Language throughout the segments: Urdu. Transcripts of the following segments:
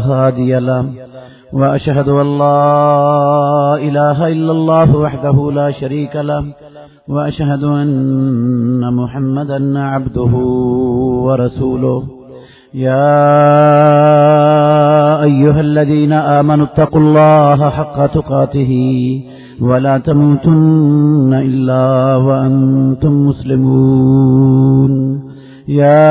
هادي له، وأشهد أن لا إله إلا الله وحده لا شريك له، وأشهد أن محمدا عبده ورسوله. يا أيها الذين آمنوا اتقوا الله حق تقاته، ولا تموتن إلا وأنتم مسلمون. يا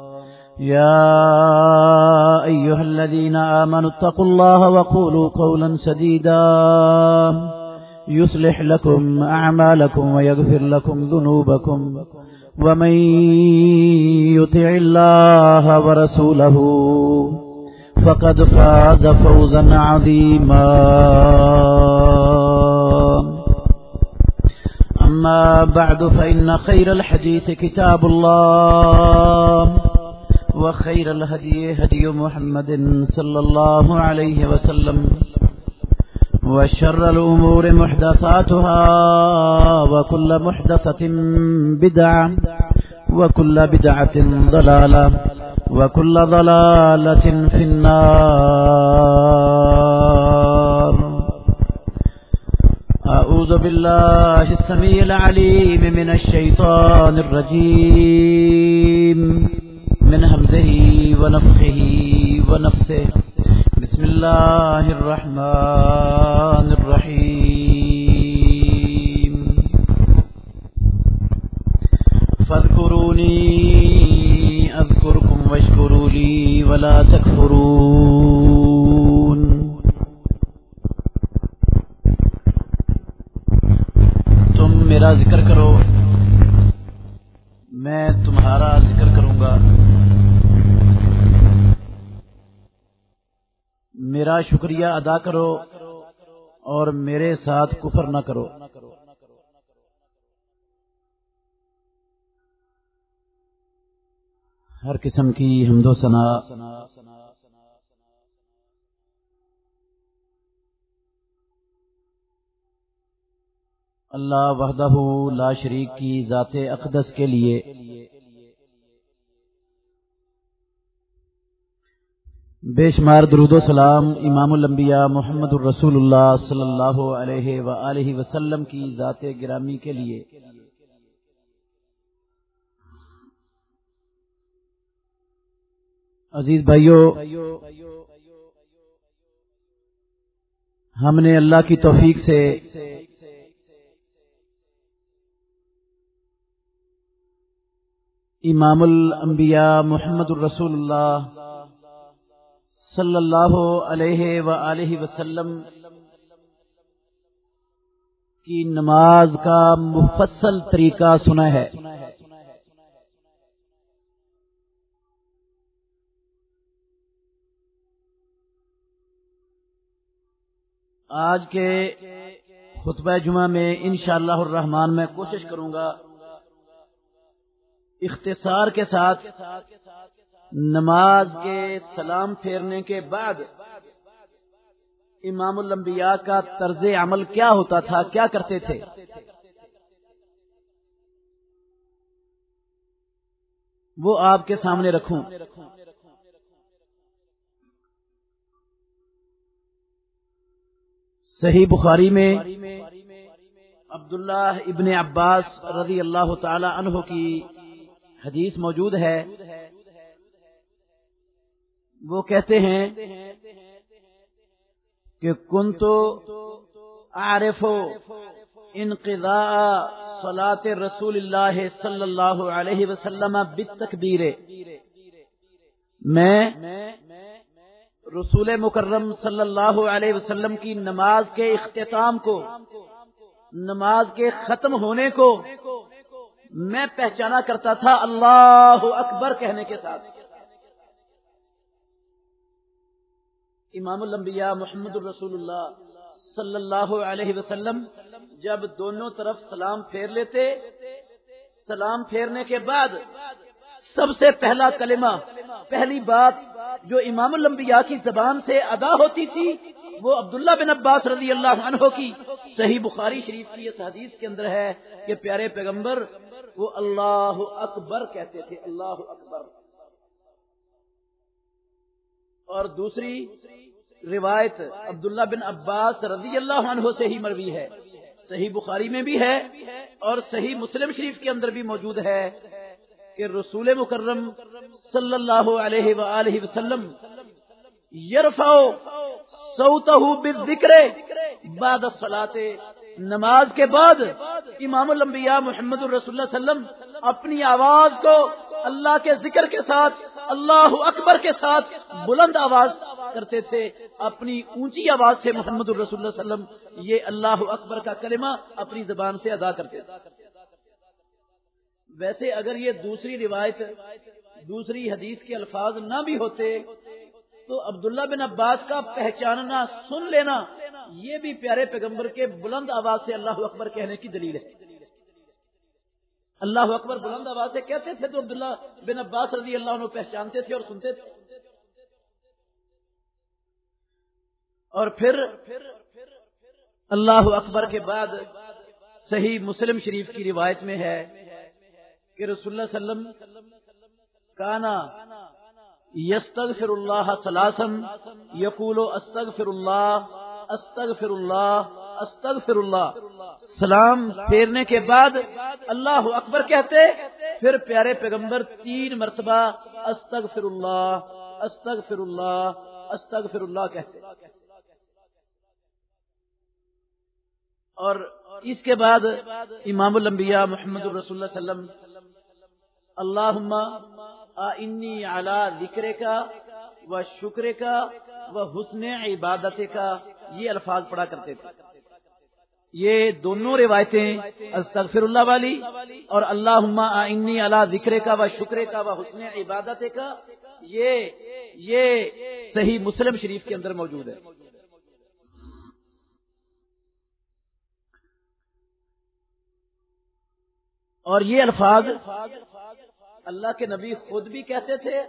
يا أيها الذين آمنوا اتقوا الله وقولوا قولا سديدا. يصلح لكم أعمالكم ويغفر لكم ذنوبكم. ومن يطع الله ورسوله فقد فاز فوزا عظيما. أما بعد فإن خير الحديث كتاب الله. وخير الهدي هدي محمد صلى الله عليه وسلم وشر الأمور محدثاتها وكل محدثة بدعة وكل بدعة ضلالة وكل ضلالة في النار. أعوذ بالله السميع العليم من الشيطان الرجيم. من همزه ونفخه ونفسه. بسم الله الرحمن الرحيم. فاذكروني أذكركم واشكروا لي ولا تكفرون میرا شکریہ ادا کرو اور میرے ساتھ کفر نہ کرو۔ ہر قسم کی حمد و ثنا۔ اللہ وحدہ لا شریک کی ذات اقدس کے لیے بے شمار درود و سلام امام الانبیاء محمد الرسول اللہ صلی اللہ علیہ وآلہ وسلم کی ذات گرامی کے لیے۔ عزیز بھائیو، ہم نے اللہ کی توفیق سے امام الانبیاء محمد الرسول اللہ صلی اللہ علیہ وآلہ وسلم کی نماز کا مفصل طریقہ سنا ہے۔ آج کے خطبہ جمعہ میں انشاءاللہ الرحمن میں کوشش کروں گا اختصار کے ساتھ نماز کے سلام پھیرنے کے بعد امام الانبیاء کا طرز عمل کیا ہوتا تھا؟ کیا کرتے تھے؟ وہ آپ کے سامنے رکھوں۔ صحیح بخاری میں عبداللہ ابن عباس رضی اللہ تعالی عنہ کی حدیث موجود ہے۔ وہ کہتے ہیں کہ کن تو عارف انقضاء صلاة رسول اللہ صلی اللہ علیہ وسلم بالتکبیر۔ میں رسول مکرم صلی اللہ علیہ وسلم کی نماز کے اختتام کو، نماز کے ختم ہونے کو میں پہچانا کرتا تھا اللہ اکبر کہنے کے ساتھ۔ امام الانبیاء محمد الرسول اللہ صلی اللہ علیہ وسلم جب دونوں طرف سلام پھیر لیتے، سلام پھیرنے کے بعد سب سے پہلا کلمہ، پہلی بات جو امام الانبیاء کی زبان سے ادا ہوتی تھی، وہ عبداللہ بن عباس رضی اللہ عنہ کی صحیح بخاری شریف کی اس حدیث کے اندر ہے کہ پیارے پیغمبر وہ اللہ اکبر کہتے تھے، اللہ اکبر۔ اور دوسری روایت عبداللہ بن عباس رضی اللہ عنہ سے ہی مروی ہے۔ صحیح بخاری میں بھی ہے اور صحیح مسلم شریف کے اندر بھی موجود ہے کہ رسول مکرم صلی اللہ علیہ وآلہ وسلم یرفاؤ سوتہ بالذکر بعد الصلاة، نماز کے بعد امام الانبیاء محمد الرسول اللہ علیہ وسلم اپنی آواز کو اللہ کے ذکر کے ساتھ اللہ اکبر کے ساتھ بلند آواز کرتے تھے، اپنی اونچی آواز سے محمد الرسول اللہ علیہ وسلم یہ اللہ اکبر کا کلمہ اپنی زبان سے ادا کرتے تھے۔ ویسے اگر یہ دوسری روایت، دوسری حدیث کے الفاظ نہ بھی ہوتے، تو عبداللہ بن عباس کا پہچاننا، سن لینا، یہ بھی پیارے پیغمبر کے بلند آواز سے اللہ اکبر کہنے کی دلیل ہے۔ اللہ اکبر بلند آواز سے کہتے تھے تو عبداللہ بن عباس رضی اللہ عنہ پہچانتے تھے اور سنتے تھے۔ اور پھر اللہ اکبر کے بعد صحیح مسلم شریف کی روایت میں ہے کہ رسول اللہ صلی اللہ علیہ وسلم کانا یستغفر اللہ سلاسم یقول استغفر اللہ استغفر اللہ استغفر اللہ. سلام پھیرنے کے بعد اللہ اکبر کہتے پھر پیارے پیغمبر تین مرتبہ استغفر اللہ استغفر اللہ استغفر اللہ کہتے. اور اس کے بعد امام الانبیاء محمد الرسول اللہ وسلم اللہ انی اعلی ذکر کا و شکر کا و حسن عبادت کا یہ الفاظ پڑھا کرتے تھے. یہ دونوں روایتیں استغفر اللہ والی اور اللہ انی اللہ ذکر کا و شکر کا و حسن عبادت کا یہ یہ صحیح مسلم شریف کے اندر موجود ہے۔ اور یہ الفاظ اللہ کے نبی خود بھی کہتے تھے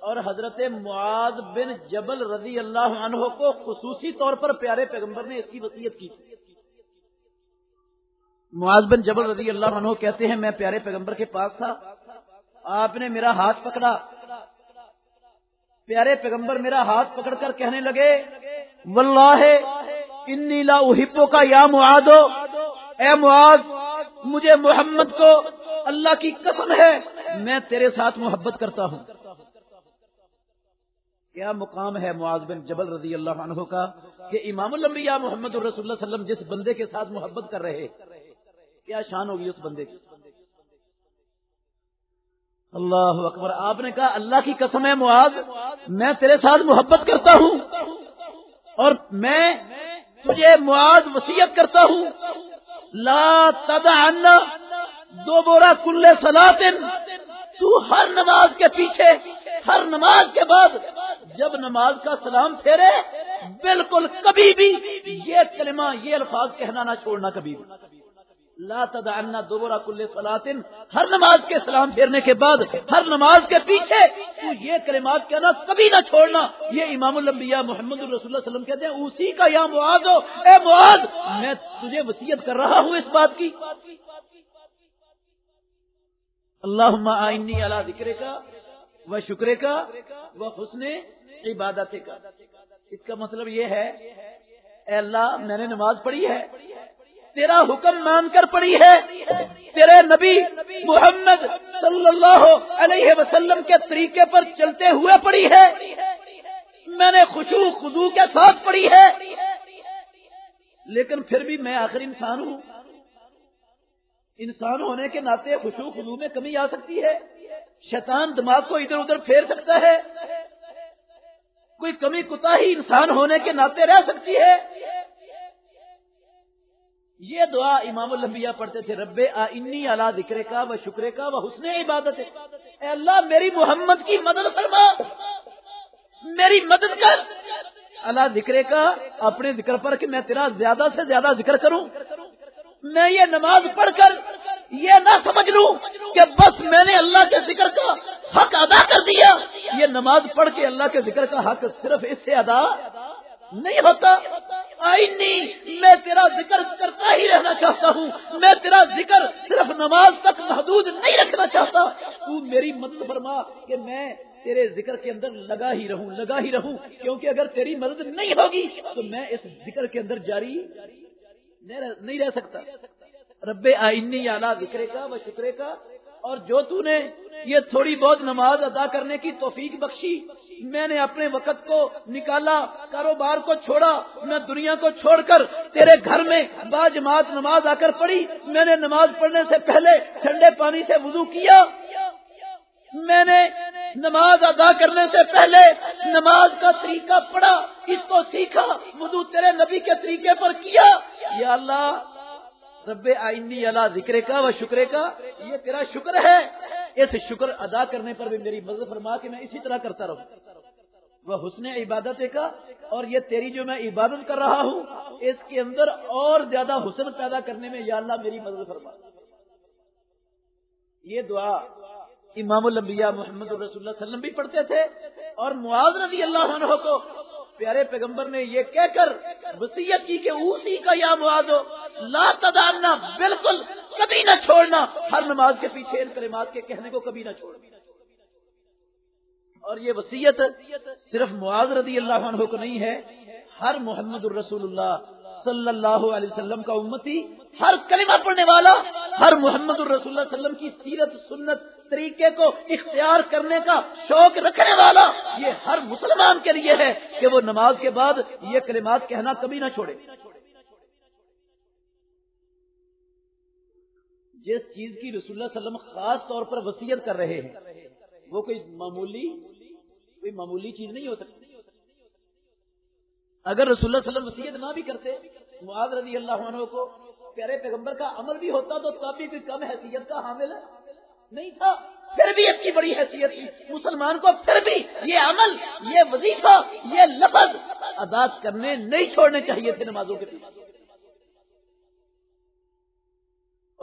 اور حضرت معاذ بن جبل رضی اللہ عنہ کو خصوصی طور پر پیارے پیغمبر نے اس کی وصیت کی تھی۔ معاذ بن جبل رضی اللہ عنہ کہتے ہیں، میں پیارے پیغمبر کے پاس تھا۔ آپ نے میرا ہاتھ پکڑا۔ پیارے پیغمبر میرا ہاتھ پکڑ کر کہنے لگے، واللہ، انی لا احبو کا یا معاذ۔ اے معاذ، مجھے محمد کو اللہ کی قسم ہے، میں تیرے ساتھ محبت کرتا ہوں۔ کیا مقام ہے معاذ بن جبل رضی اللہ عنہ کا؟ کہ امام الانبیاء محمد الرسول اللہ وسلم جس بندے کے ساتھ محبت کر رہے کیا شان ہوگی اس بندے کی؟ اللہ اکبر، آپ نے کہا اللہ کی قسم ہے معاذ، میں تیرے ساتھ محبت کرتا ہوں اور میں تجھے معاذ وسیعت کرتا ہوں۔ لا تدعنا دو بورا کل سلاطن تو ہر نماز کے پیچھے، ہر نماز کے بعد جب نماز کا سلام پھیرے، بالکل کبھی بھی یہ کلمہ، یہ الفاظ کہنا نہ چھوڑنا کبھی بھی۔ لا تدعنا دوبارہ کل سلاطن ہر نماز کے سلام پھیرنے کے بعد، ہر نماز کے پیچھے تو یہ کلمات کہنا کبھی نہ چھوڑنا. یہ امام الانبیاء محمد الرسول اللہ وسلم کہتے ہیں، اسی کا یا معاذ ہو؟ اے معاذ، میں تجھے وسیعت کر رہا ہوں اس بات کی۔ اللہ آئینی اللہ ذکر کا وہ شکر کا وہ حسن عبادت کا اس کا مطلب یہ ہے، اے اللہ، میں نے نماز پڑھی ہے۔ تیرا حکم مان کر پڑی ہے۔ تیرے نبی محمد صلی اللہ علیہ وسلم کے طریقے پر چلتے ہوئے پڑی ہے۔ میں نے خوشو خدو کے ساتھ پڑھی ہے۔ لیکن پھر بھی میں آخر انسان ہوں۔ انسان ہونے کے ناطے خوشو خدو میں کمی آ سکتی ہے۔ شیطان دماغ کو ادھر ادھر پھیر سکتا ہے۔ کوئی کمی کتا ہی انسان ہونے کے ناطے رہ سکتی ہے۔ یہ دعا امام الانبیاء پڑھتے تھے، رب انی اللہ ذکر کا و شکر کا و حسن عبادت۔ اے اللہ، میری محمد کی مدد فرما۔ میری مدد کر۔ اللہ ذکر کا اپنے ذکر پر کہ میں تیرا زیادہ سے زیادہ ذکر کروں۔ میں یہ نماز پڑھ کر یہ نہ سمجھ لوں کہ بس میں نے اللہ کے ذکر کا حق ادا کر دیا۔ یہ نماز پڑھ کے اللہ کے ذکر کا حق صرف اس سے ادا نہیں ہوتا۔ آئینی میں تیرا ذکر کرتا ہی رہنا چاہتا ہوں۔ میں تیرا ذکر صرف نماز تک محدود نہیں رکھنا چاہتا۔ تو میری مدد فرما کہ میں تیرے ذکر کے اندر لگا ہی رہوں، لگا ہی رہوں۔ کیونکہ اگر تیری مدد نہیں ہوگی تو میں اس ذکر کے اندر جاری نہیں رہ سکتا۔ رب آئینی اعلیٰ ذکرے کا و شکرے کا۔ اور جو تو نے یہ تھوڑی بہت نماز ادا کرنے کی توفیق بخشی میں نے اپنے وقت کو نکالا، کاروبار کو چھوڑا، میں دنیا کو چھوڑ کر تیرے گھر میں با جماعت نماز آ کر پڑھی، میں نے نماز پڑھنے سے پہلے ٹھنڈے پانی سے وضو کیا۔ میں نے نماز ادا کرنے سے پہلے نماز کا طریقہ پڑھا، اس کو سیکھا، وضو تیرے نبی کے طریقے پر کیا۔ یا اللہ، رب آئینی اللہ ذکر کا و شکر کا، یہ تیرا شکر ہے۔ اس شکر ادا کرنے پر بھی میری مدد فرما کہ میں اسی طرح کرتا رہوں۔ وہ حسن عبادت کا اور یہ تیری جو میں عبادت کر رہا ہوں، اس کے اندر اور زیادہ حسن پیدا کرنے میں یا اللہ میری مدد فرما۔ یہ دعا امام الانبیاء محمد رسول اللہ وسلم بھی پڑھتے تھے اور معاذ رضی اللہ عنہ کو پیارے پیغمبر نے یہ کہہ کر وسیعت کی کہ اسی کا یا معاذ ہو، لا تداننا، بالکل کبھی نہ چھوڑنا۔ ہر نماز کے پیچھے ان کلمات کے کہنے کو کبھی نہ چھوڑنا۔ اور یہ وسیعت صرف معاذ رضی اللہ عنہ کو نہیں ہے، ہر محمد الرسول اللہ صلی اللہ علیہ وسلم کا امتی، ہر کلمہ پڑھنے والا، ہر محمد الرسول اللہ علیہ وسلم کی سیرت، سنت، طریقے کو اختیار کرنے کا شوق رکھنے والا، یہ ہر مسلمان کے لیے ہے کہ وہ نماز کے بعد یہ کلمات کہنا کبھی نہ چھوڑے۔ جس چیز کی رسول اللہ علیہ وسلم خاص طور پر وسیعت کر رہے ہیں، وہ کوئی معمولی کوئی معمولی چیز نہیں ہو سکتی۔ اگر رسول اللہ علیہ وسلم وسیعت نہ بھی کرتے، معاذ رضی اللہ عنہ کو پیارے پیغمبر کا عمل بھی ہوتا تو تب بھی کم حیثیت کا حامل نہیں تھا۔ پھر بھی اس کی بڑی حیثیت تھی۔ مسلمان کو پھر بھی یہ عمل، یہ وظیفہ، یہ لفظ ادا کرنے نہیں چھوڑنے چاہیے تھے نمازوں کے پیچھے۔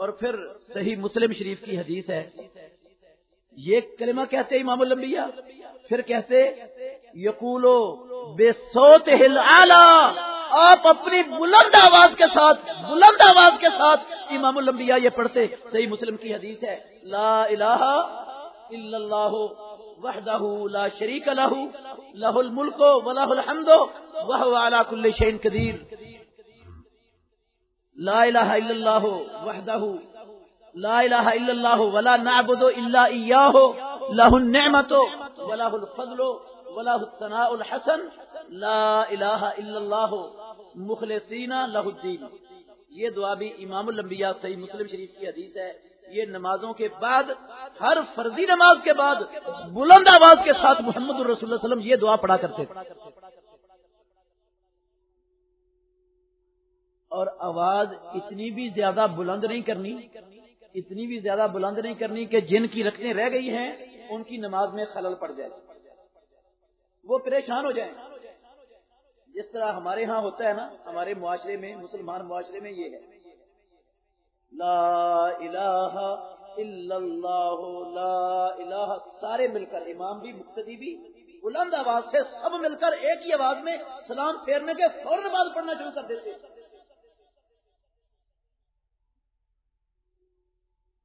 اور پھر صحیح مسلم شریف کی حدیث ہے۔ یہ کلمہ کہتے امام الانبیاء، پھر کہتے یقولو بے سوت ہل آپ اپنی بلند آواز کے ساتھ، بلند آواز کے ساتھ امام الانبیاء یہ پڑھتے، صحیح مسلم کی حدیث ہے۔ لا الہ الا اللہ وحدہ لا شریک لہ لہ الملک و لہ الحمد، وہو کل شین قدیر۔ لا الہ الا اللہ وحدہ. لا الہ الا اللہ ولا نعبد الا ایاہ. لہ النعمت ولا الفضل ولا الثناء الحسن. لا الہ الا اللہ مخلصین لہ الدین. یہ دعا بھی امام الانبیاء صحیح مسلم شریف کی حدیث ہے. یہ نمازوں کے بعد، ہر فرضی نماز کے بعد، بلند آواز کے ساتھ محمد الرسول اللہ علیہ وسلم یہ دعا پڑھا کرتے تھے۔ اور آواز اتنی بھی زیادہ بلند نہیں کرنی، اتنی بھی زیادہ بلند نہیں کرنی کہ جن کی رقطیں رہ گئی ہیں، ان کی نماز میں خلل پڑ جائے۔ وہ پریشان ہو جائیں۔ جس طرح ہمارے ہاں ہوتا ہے نا، ہمارے معاشرے میں، مسلمان معاشرے میں یہ ہے۔ لا الہ الا اللہ، لا الہ، سارے مل کر، امام بھی، مقتدی بھی، بلند آواز سے سب مل کر ایک ہی آواز میں سلام پھیرنے کے فوراً نماز پڑھنا شروع کر دیتے۔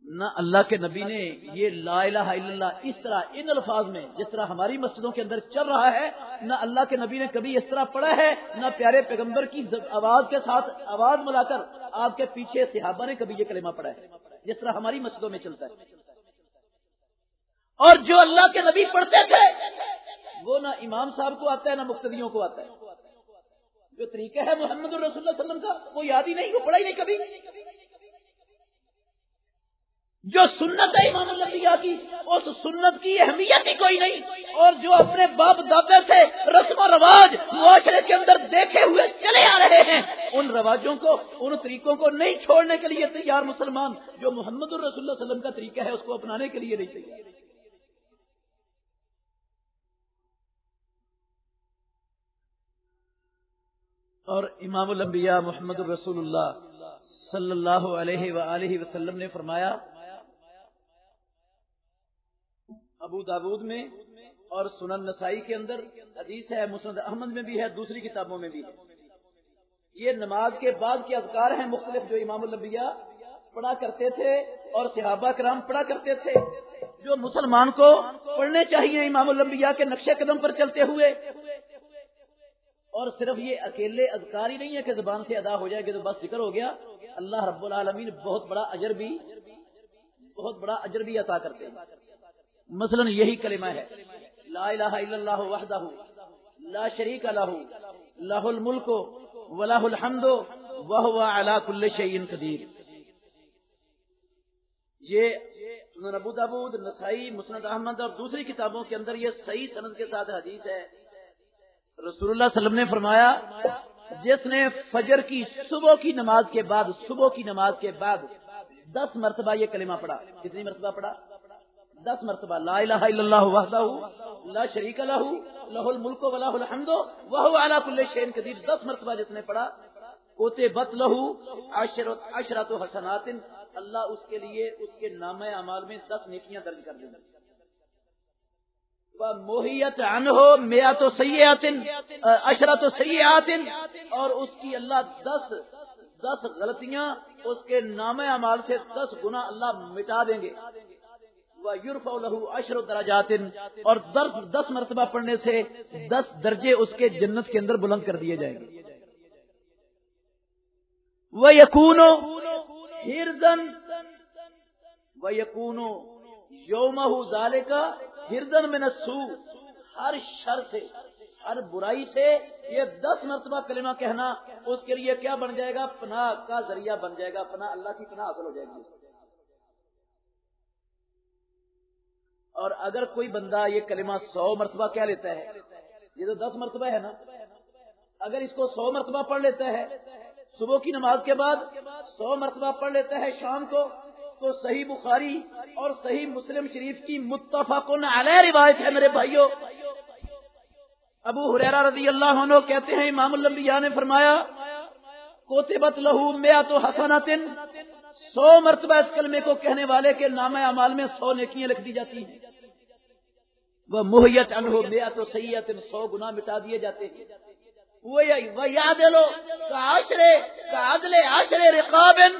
نہ اللہ کے نبی نے یہ لا الہ الا اللہ اس طرح ان الفاظ میں جس طرح ہماری مسجدوں کے اندر چل رہا ہے، نہ اللہ کے نبی نے کبھی اس طرح پڑھا ہے، نہ پیارے پیغمبر کی آواز کے ساتھ آواز ملا کر آپ کے پیچھے صحابہ نے کبھی یہ کلمہ پڑھا ہے۔ جس طرح ہماری مسجدوں میں چلتا ہے۔ اور جو اللہ کے نبی پڑھتے تھے، وہ نہ امام صاحب کو آتا ہے، نہ مختلفوں کو آتا ہے۔ جو طریقہ ہے محمد الرسول اللہ وسلم کا، وہ یاد ہی نہیں، وہ پڑھا ہی نہیں کبھی۔ جو سنت ہے امام الانبیاء کی، اس سنت کی اہمیت ہی کوئی نہیں۔ اور جو اپنے باپ دادا سے رسم و رواج معاشرے کے اندر دیکھے ہوئے چلے آ رہے ہیں، ان رواجوں کو، ان طریقوں کو نہیں چھوڑنے کے لیے تیار مسلمان جو محمد الرسول اللہ علیہ وسلم کا طریقہ ہے، اس کو اپنانے کے لیے نہیں تیار۔ اور امام الانبیاء محمد الرسول اللہ صلی اللہ علیہ وآلہ وسلم نے فرمایا ابو داود میں اور سنن نسائی کے اندر، حدیث ہے، مسند احمد میں بھی ہے، دوسری کتابوں میں بھی ہے۔ یہ نماز کے بعد کے اذکار ہیں مختلف جو امام الانبیاء پڑھا کرتے تھے اور صحابہ کرام پڑھا کرتے تھے۔ جو مسلمان کو پڑھنے چاہیے امام الانبیاء کے نقشے قدم پر چلتے ہوئے۔ اور صرف یہ اکیلے اذکار ہی نہیں ہے کہ زبان سے ادا ہو جائے گا تو بس ذکر ہو گیا۔ اللہ رب العالمین بہت بڑا اجر بھی، بہت بڑا اجر بھی عطا کرتے ہیں۔ مثلا یہی کلمہ ہے۔ لا الہ الا اللہ وحدہ، لا شریک لہ لہ الملک ولہ الحمد وهو على كل شيء قدیر۔ یہ ابو داود، نسائی، مسند احمد اور دوسری کتابوں کے اندر یہ صحیح سند کے ساتھ حدیث ہے۔ رسول اللہ علیہ وسلم نے فرمایا، جس نے فجر کی صبح کی نماز کے بعد، صبح کی نماز کے بعد دس مرتبہ یہ کلمہ پڑھا۔ کتنی مرتبہ پڑھا؟ دس مرتبہ لا الہ الا اللہ وحدہ لا شریک لہ لہ الملک و لہ الحمد وہو علا کل شین قدیر۔ دس مرتبہ جس نے پڑھا، کوتے بت لہو عشرت حسنات، اللہ اس کے لیے اس کے نام اعمال میں دس نیکیاں درج کر دیں موہیت ان ہو میا تو سیاحت اشرت و سیاحت اور اس کی اللہ دس دس غلطیاں، اس کے نام اعمال سے دس گنا اللہ مٹا دیں گے۔ یورف اشر دراجات اور دس مرتبہ پڑھنے سے دس درجے اس کے جنت کے اندر بلند کر دیے جائیں گے۔ وہ یقون ہرزن و یقون یوم ظال کا ہرزن میں نسو ہر شر سے، ہر برائی سے یہ دس مرتبہ کلمہ کہنا اس کے لیے کیا بن جائے گا؟ پناہ کا ذریعہ بن جائے گا۔ پناہ اللہ کی پناہ حاصل ہو جائے گی۔ اور اگر کوئی بندہ یہ کلمہ سو مرتبہ کیا لیتا ہے، یہ تو دس مرتبہ ہے نا؟ اگر اس کو سو مرتبہ پڑھ لیتا ہے، صبح کی نماز کے بعد سو مرتبہ پڑھ لیتا ہے شام کو، تو صحیح بخاری اور صحیح مسلم شریف کی متفق علیہ روایت ہے میرے بھائیوں ابو حریرا رضی اللہ عنہ کہتے ہیں، امام الانبیاء نے فرمایا، کوتبت لہو میا تو حسناتن سو مرتبہ اس کلمے کو کہنے والے کے نام اعمال میں سو نیکیاں لکھ دی جاتی ہیں۔ وہ محیت انہو بیا تو سیت سو گنا مٹا دیے جاتے ہیں۔ وہ یاد لو آشرے عدل آشرے رقابن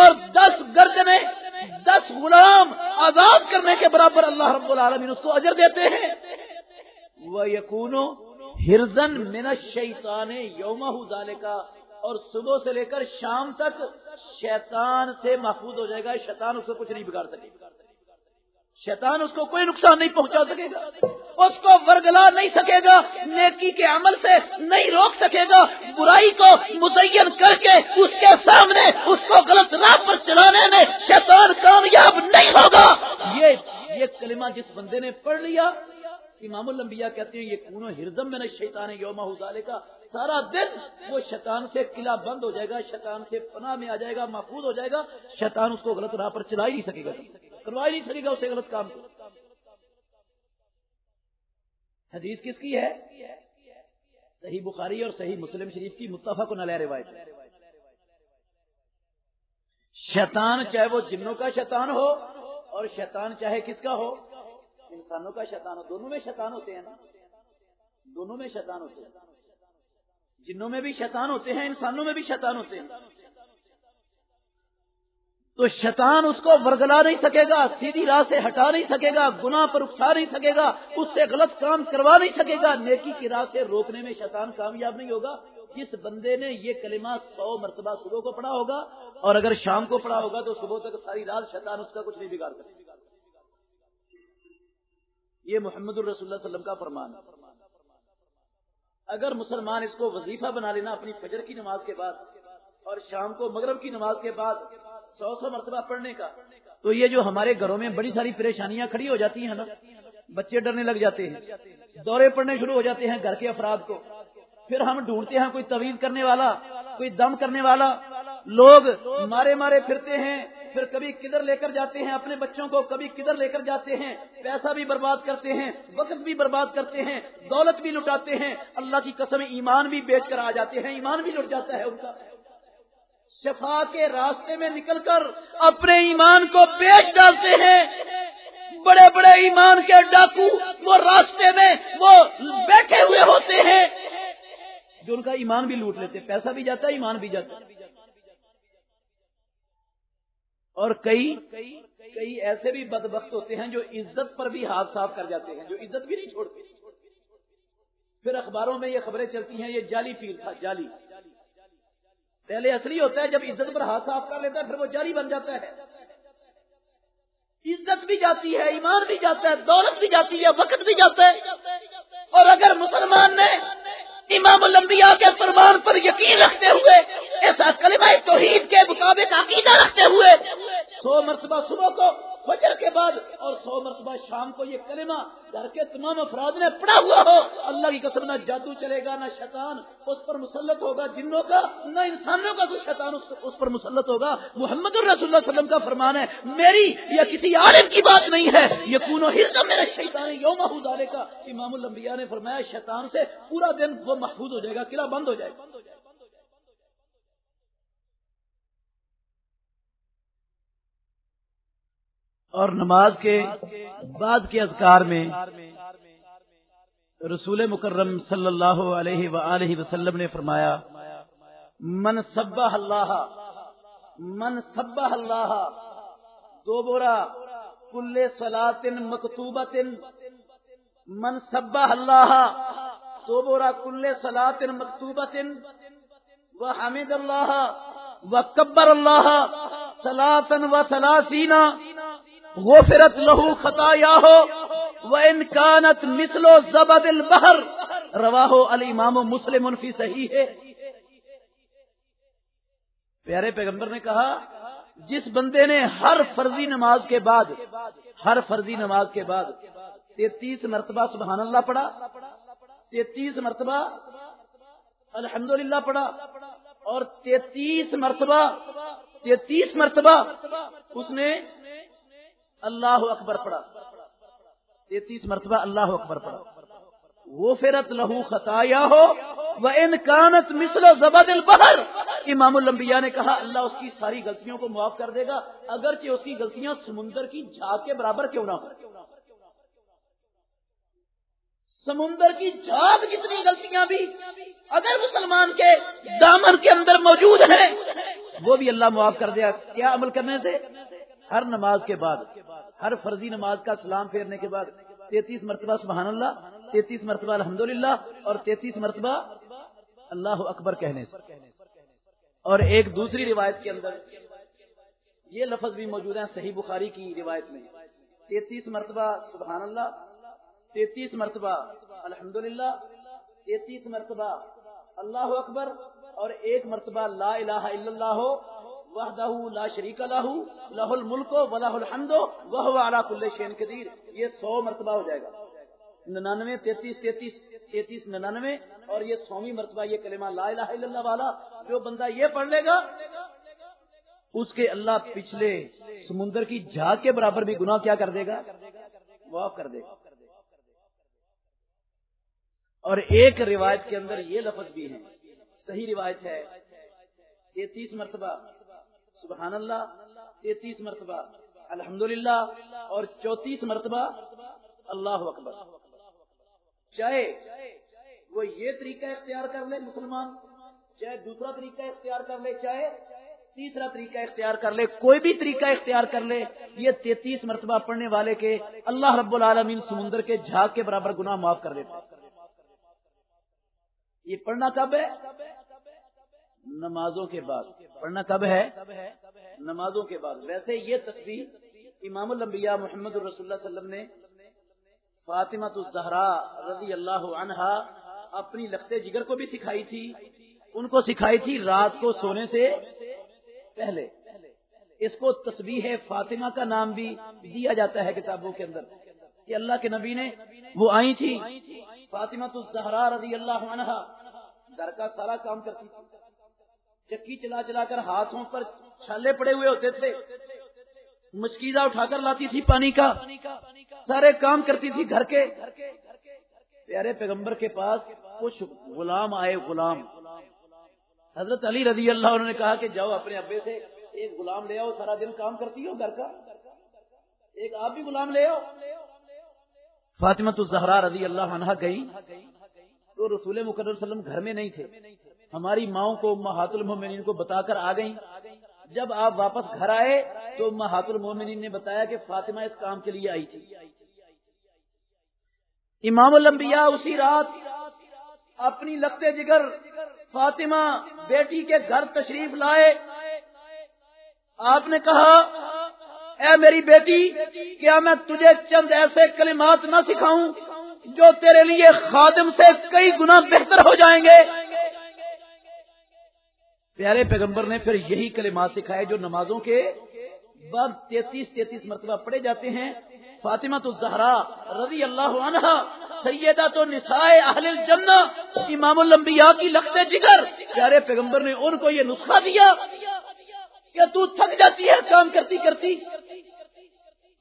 اور دس گرد میں دس غلام آزاد کرنے کے برابر اللہ رب العالمین اس کو اجر دیتے ہیں۔ وہ یقون ہرزن من شیطان یوم کا اور صبح سے لے کر شام تک شیطان سے محفوظ ہو جائے گا، شیطان اس کو کچھ نہیں بگاڑ سکے گا۔ شیطان اس کو کوئی نقصان نہیں پہنچا سکے گا۔ اس کو ورگلا نہیں سکے گا، نیکی کے عمل سے نہیں روک سکے گا۔ برائی کو متعین کر کے اس کے سامنے اس کو غلط راہ پر چلانے میں شیطان کامیاب نہیں ہوگا۔ یہ یہ کلمہ جس بندے نے پڑھ لیا، امام الانبیاء کہتے ہیں، یہ کونو ہرزم میں نے شیطان یوم حضالے کا سارا دن وہ شیطان سے قلعہ بند ہو جائے گا، شیطان سے پناہ میں آ جائے گا، محفوظ ہو جائے گا، شیطان اس کو غلط راہ پر چلا ہی نہیں سکے گا۔ کروا ہی نہیں سکے گا اسے غلط کام کو۔ حدیث کس کی ہے؟ صحیح بخاری اور صحیح مسلم شریف کی متفق نلیہ روایت۔ شیطان چاہے وہ جنوں کا شیطان ہو اور شیطان چاہے کس کا ہو، انسانوں کا شیطان ہو، دونوں میں شیطان ہوتے ہیں نا۔ دونوں میں شیطان ہوتے ہیں۔ جنوں میں بھی شیطان ہوتے ہیں، انسانوں میں بھی شیطان ہوتے ہیں۔ تو شیطان اس کو ورگلا نہیں سکے گا، سیدھی راہ سے ہٹا نہیں سکے گا، گناہ پر اکسا نہیں سکے گا، اس سے غلط کام کروا نہیں سکے گا۔ نیکی کی راہ سے روکنے میں شیطان کامیاب نہیں ہوگا۔ جس بندے نے یہ کلمہ سو مرتبہ صبح کو پڑھا ہوگا، اور اگر شام کو پڑھا ہوگا تو صبح تک ساری رات شیطان اس کا کچھ نہیں بگاڑ سکے۔ یہ محمد الرسول اللہ وسلم کا فرمان اگر مسلمان اس کو وظیفہ بنا لینا اپنی فجر کی نماز کے بعد اور شام کو مغرب کی نماز کے بعد سو سو مرتبہ پڑھنے کا، تو یہ جو ہمارے گھروں میں بڑی ساری پریشانیاں کھڑی ہو جاتی ہیں نا، بچے ڈرنے لگ جاتے ہیں، دورے پڑنے شروع ہو جاتے ہیں گھر کے افراد کو۔ پھر ہم ڈھونڈتے ہیں کوئی طویل کرنے والا، کوئی دم کرنے والا، لوگ مارے مارے پھرتے ہیں پھر کبھی کدھر لے کر جاتے ہیں اپنے بچوں کو، کبھی کدھر لے کر جاتے ہیں، پیسہ بھی برباد کرتے ہیں، وقت بھی برباد کرتے ہیں، دولت بھی لٹاتے ہیں۔ اللہ کی قسم، ایمان بھی بیچ کر آ جاتے ہیں، ایمان بھی لٹ جاتا ہے ان کا۔ شفا کے راستے میں نکل کر اپنے ایمان کو بیچ ڈالتے ہیں۔ بڑے بڑے ایمان کے ڈاکو وہ راستے میں وہ بیٹھے ہوئے ہوتے ہیں۔ جو ان کا ایمان بھی لوٹ لیتے، پیسہ بھی جاتا ہے ایمان بھی جاتا۔ ہے اور کئی کئی ایسے بھی بدبخت ہوتے ہیں جو عزت پر بھی ہاتھ صاف کر جاتے ہیں، جو عزت بھی نہیں چھوڑتے۔ پھر اخباروں میں یہ خبریں چلتی ہیں، یہ جالی پیر تھا جالی پہلے اصلی ہوتا ہے جب عزت پر ہاتھ صاف کر لیتا ہے، پھر وہ جاری بن جاتا ہے۔ عزت بھی جاتی ہے، ایمان بھی جاتا ہے، دولت بھی جاتی ہے، وقت بھی جاتا ہے۔ اور اگر مسلمان نے امام الانبیاء کے فرمان پر یقین رکھتے ہوئے ایسا کلمہ توحید کے مطابق عقیدہ رکھتے ہوئے سو مرتبہ صبح کو فجر کے بعد اور سو مرتبہ شام کو یہ کلمہ گھر کے تمام افراد نے پڑا ہوا ہو۔ اللہ کی قسم، نہ جادو چلے گا، نہ شیطان اس پر مسلط ہوگا، جنوں کا، نہ انسانوں کا کوئی شیطان اس پر مسلط ہوگا۔ محمد الرسول اللہ وسلم کا فرمان ہے، میری یا کسی عالم کی بات نہیں ہے۔ یہ کون حصہ میرا شیطان یوم محدود کا امام الانبیاء نے فرمایا، شیطان سے پورا دن وہ محفوظ ہو جائے گا، قلعہ بند ہو جائے گا۔ اور نماز کے بعد کے اذکار میں رسول مکرم صلی اللہ علیہ و وسلم نے فرمایا، من سبہ اللہ، من سبہ اللہ، دو بورا، کل سلاطن مکتوبت من سبہ اللہ، دو بورا، کل سلاطن مکتوبت و حمید اللہ، و کبر اللہ سلاطن و سلاسینہ غفرت لہو خطا یا ہو وہ انکانت مسلو زبد البہر روا ہو علی امام مسلم انفی صحیح ہے۔ پیارے پیغمبر نے کہا، جس بندے نے ہر فرضی نماز کے بعد، ہر فرضی نماز کے بعد تینتیس مرتبہ سبحان اللہ پڑھا، تینتیس مرتبہ الحمدللہ پڑھا، اور تینتیس مرتبہ تینتیس مرتبہ اس نے اللہ اکبر پڑھا تینتیس مرتبہ اللہ اکبر پڑھا وہ فرت لہو خطایا ہو وہ انکانت مسل زبد البہر امام الانبیاء نے کہا، اللہ اس کی ساری غلطیوں کو معاف کر دے گا، اگرچہ اس کی غلطیاں سمندر کی جھاگ کے برابر کیوں نہ ہو سمندر کی جھاگ جتنی غلطیاں بھی اگر مسلمان کے دامن کے اندر موجود ہیں، وہ بھی اللہ معاف کر دیا کیا عمل کرنے سے؟ ہر نماز کے بعد، ہر فرضی نماز کا سلام پھیرنے کے بعد، تینتیس مرتبہ سبحان اللہ، تینتیس مرتبہ الحمد اور تینتیس مرتبہ اللہ اکبر کہنے سے۔ اور ایک دوسری روایت کے اندر یہ لفظ بھی موجود ہے صحیح بخاری کی روایت میں۔ تینتیس مرتبہ سبحان اللہ، تینتیس مرتبہ الحمد تینتیس مرتبہ اللہ اکبر اور ایک مرتبہ لا الہ الا اللہ وحدہ لا شریک له له الملک و له الحمد وهو على كل شيء قدیر. یہ سو مرتبہ ہو جائے گا۔ ننانوے، تینتیس تینتیس تینتیس، ننانوے، اور یہ سومی مرتبہ یہ کلمہ لا الہ الا اللہ والا جو بندہ یہ پڑھ لے گا، اس کے اللہ پچھلے سمندر کی جھاگ کے برابر بھی گناہ کیا کر دے گا؟ معاف کر دے گا۔ اور ایک روایت کے اندر یہ لفظ بھی ہے، صحیح روایت ہے۔ تینتیس مرتبہ سبحان اللہ، تینتیس مرتبہ الحمد اور چوتیس مرتبہ، اللہ اکبر۔ چاہے وہ یہ طریقہ اختیار کر لے مسلمان، چاہے دوسرا طریقہ اختیار کر لے، چاہے تیسرا طریقہ اختیار کر لے، کوئی بھی طریقہ اختیار کر لے، یہ تینتیس مرتبہ پڑھنے والے کے اللہ رب العالمین سمندر کے جھاگ کے برابر گناہ معاف کر دیتے یہ پڑھنا کب ہے؟ نمازوں کے بعد۔ پڑھنا کب ہے؟ نمازوں کے بعد۔ ویسے یہ تصویر امام الانبیاء محمد الرسول اللہ وسلم نے فاطمہ الزہرا رضی اللہ عنہا اپنی لختے جگر کو بھی سکھائی تھی۔ ان کو سکھائی تھی رات کو سونے سے پہلے۔ اس کو تصویر فاطمہ کا نام بھی دیا جاتا ہے کتابوں کے اندر۔ کہ اللہ کے نبی نے وہ آئی تھی فاطمہ الزہرا رضی اللہ عنہا۔ گھر کا سارا کام کرتی تھی۔ چکی چلا چلا کر ہاتھوں پر چھالے پڑے ہوئے ہوتے تھے۔ مشکیزہ اٹھا کر لاتی تھی پانی کا۔ سارے کام کرتی تھی گھر کے۔ پیارے پیغمبر کے پاس کچھ غلام آئے، غلام۔ حضرت علی رضی اللہ انہوں نے کہا کہ جاؤ اپنے ابے سے ایک غلام لے آؤ، سارا دن کام کرتی ہو گھر کا۔ ایک آپ بھی غلام لے آؤ۔ فاطمہ تو زہرا رضی اللہ عنہ گئی تو رسول مقرر وسلم گھر میں نہیں تھے۔ ہماری ماؤں کو محات المومنین کو بتا کر آ گئیں۔ جب آپ واپس گھر آئے تو محات المومنین نے بتایا کہ فاطمہ اس کام کے لیے آئی تھی۔ امام الانبیاء اسی رات اپنی لگتے جگر فاطمہ بیٹی کے گھر تشریف لائے۔ آپ نے کہا، اے میری بیٹی، کیا میں تجھے چند ایسے کلمات نہ سکھاؤں جو تیرے لیے خادم سے کئی گنا بہتر ہو جائیں گے؟ پیارے پیغمبر نے پھر یہی کلمات سکھائے جو نمازوں کے بعد تینتیس تینتیس مرتبہ پڑے جاتے ہیں۔ فاطمہ تو زہرا رضی اللہ عنہ سیدہ تو نسائے اہل الجنہ، امام الانبیاء کی لگتے جگر۔ پیارے پیغمبر نے ان کو یہ نسخہ دیا کہ تو تھک جاتی ہے، کام کرتی کرتی۔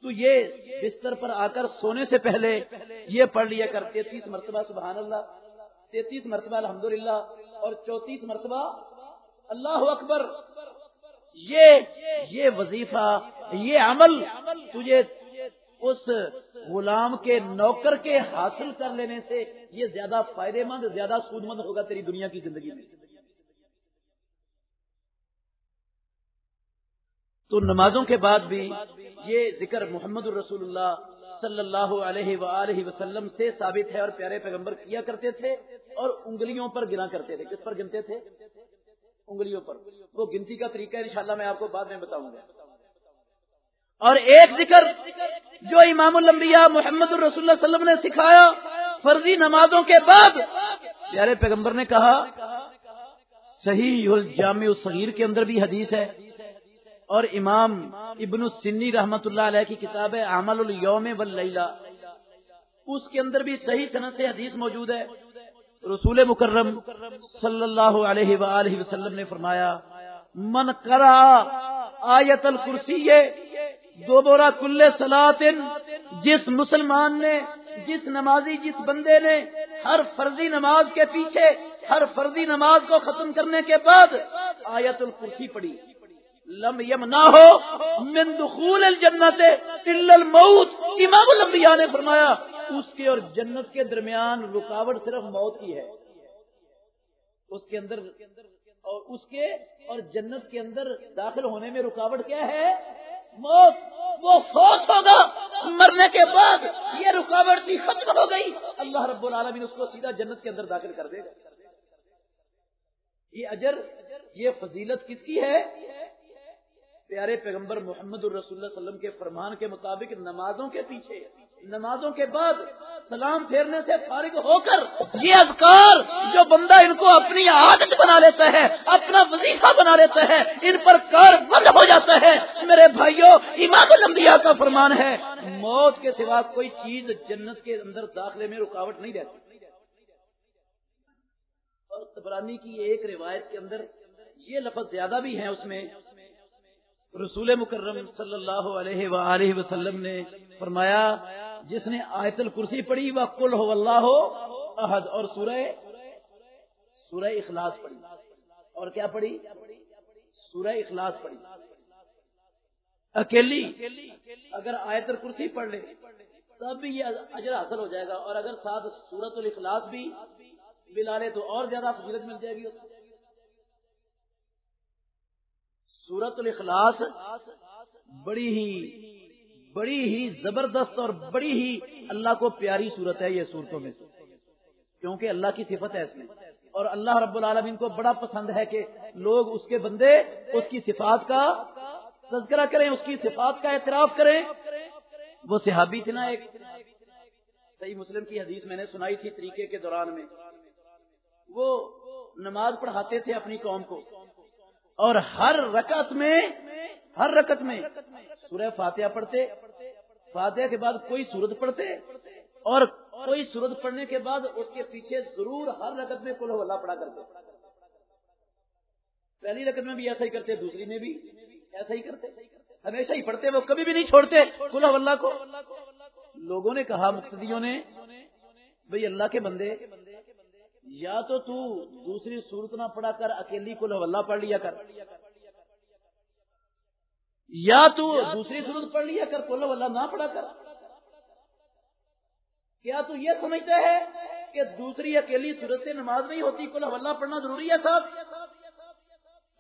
تو یہ بستر پر آ کر سونے سے پہلے یہ پڑھ لیا کر، تینتیس مرتبہ، سبحان اللہ۔ تینتیس مرتبہ، الحمدللہ۔ اور چونتیس مرتبہ اللہ اکبر، یہ یہ وظیفہ، یہ عمل تجھے اس غلام کے نوکر کے حاصل کر لینے سے یہ زیادہ فائدے مند، زیادہ سود مند ہوگا تیری دنیا کی زندگی میں۔ تو نمازوں کے بعد بھی یہ ذکر محمد الرسول اللہ صلی اللہ علیہ وآلہ وسلم سے ثابت ہے اور پیارے پیغمبر کیا کرتے تھے اور انگلیوں پر گنا کرتے تھے۔ کس پر گنتے تھے؟ انگلیوں پر۔ وہ گنتی کا طریقہ ہے انشاءاللہ میں آپ کو بعد میں بتاؤں گا۔ اور ایک ذکر جو امام الانبیاء محمد الرسول اللہ وسلم نے سکھایا فرضی نمازوں کے بعد، پیارے پیغمبر نے کہا، صحیح الجامع الصغیر کے اندر بھی حدیث ہے۔ اور امام ابن السنی رحمت اللہ علیہ کی کتاب ہے عمل الوم واللیلہ۔ اس کے اندر بھی صحیح صنعت سے حدیث موجود ہے۔ رسول مکرم صلی اللہ علیہ وآلہ وسلم نے فرمایا، من کرا آیت الکرسی دو بورا کل سلاطن جس مسلمان نے، جس نمازی، جس بندے نے ہر فرضی نماز کے پیچھے، ہر فرضی نماز کو ختم کرنے کے بعد آیت الکرسی پڑھی۔ لم یم نہ ہو من دخول الجنت الا الموت۔ امام الانبیاء نے فرمایا اس کے اور جنت کے درمیان رکاوٹ صرف موت کی ہے۔ اس کے اندر اور اس کے اور جنت کے اندر داخل ہونے میں رکاوٹ کیا ہے؟ موت۔ وہ فوت ہوگا۔ مرنے کے بعد یہ رکاوٹ بھی ختم ہو گئی۔ اللہ رب العالمین اس کو سیدھا جنت کے اندر داخل کر دے گا۔ یہ اجر، یہ فضیلت کس کی ہے؟ پیارے پیغمبر محمد الرسول اللہ وسلم کے فرمان کے مطابق نمازوں کے پیچھے۔ نمازوں کے بعد سلام پھیرنے سے فارغ ہو کر یہ اذکار جو بندہ ان کو اپنی عادت بنا لیتا ہے، اپنا وظیفہ بنا لیتا ہے، ان پر کار بند ہو جاتا ہے۔ میرے بھائیوں امام الانبیاء کا فرمان ہے، موت کے سوا کوئی چیز جنت کے اندر داخلے میں رکاوٹ نہیں رہتی۔ اور تبرانی کی ایک روایت کے اندر یہ لفظ زیادہ بھی ہیں اس میں، رسول مکرم صلی اللہ علیہ وآلہ وسلم نے فرمایا جس نے آیت الکرسی پڑھی، وہ کل ہو اللہ ہو احد، اور سورہ سورہ اخلاص پڑھی۔ اور کیا پڑھی؟ سورہ اخلاص پڑھی۔ اکیلی، اگر آیت الکرسی پڑھ لے، تب بھی یہ اجر حاصل ہو جائے گا۔ اور اگر ساتھ سورت الاخلاص بھی ملا لے، تو اور زیادہ فضیلت مل جائے گی اس کو۔ سورت الاخلاص بڑی ہی بڑی ہی زبردست اور بڑی ہی اللہ کو پیاری صورت ہے یہ صورتوں میں سے۔ کیونکہ اللہ کی صفت ہے اس میں۔ اور اللہ رب العالمین کو بڑا پسند ہے کہ لوگ اس کے بندے اس کی صفات کا تذکرہ کریں، اس کی صفات کا اعتراف کریں۔ وہ صحابی تھے نا ایک۔ صحیح مسلم کی حدیث میں نے سنائی تھی طریقے کے دوران میں۔ وہ نماز پڑھاتے تھے اپنی قوم کو۔ اور ہر رکعت میں ہر رکعت میں سورہ فاتحہ پڑھتے، فاتحہ کے بعد کوئی سورت پڑھتے اور کوئی سورت پڑھنے کے بعد اس کے پیچھے ضرور ہر رکعت میں کل اللہ پڑھا کرتے۔ پہلی رقم میں بھی ایسا ہی کرتے، دوسری میں بھی ایسا ہی کرتے۔ ہمیشہ ہی پڑھتے، وہ کبھی بھی نہیں چھوڑتے کلا اللہ کو۔ لوگوں نے کہا، مقتدیوں نے، بھئی اللہ کے بندے، یا تو تو دوسری صورت نہ پڑھا کر، اکیلی کل اللہ پڑھ لیا کر۔ یا تو دوسری صورت پڑھ لیا کر کل اللہ نہ پڑھا کر۔ کیا تو یہ سمجھتا ہے کہ دوسری اکیلی صورت سے نماز نہیں ہوتی؟ کل اللہ پڑھنا ضروری ہے صاحب۔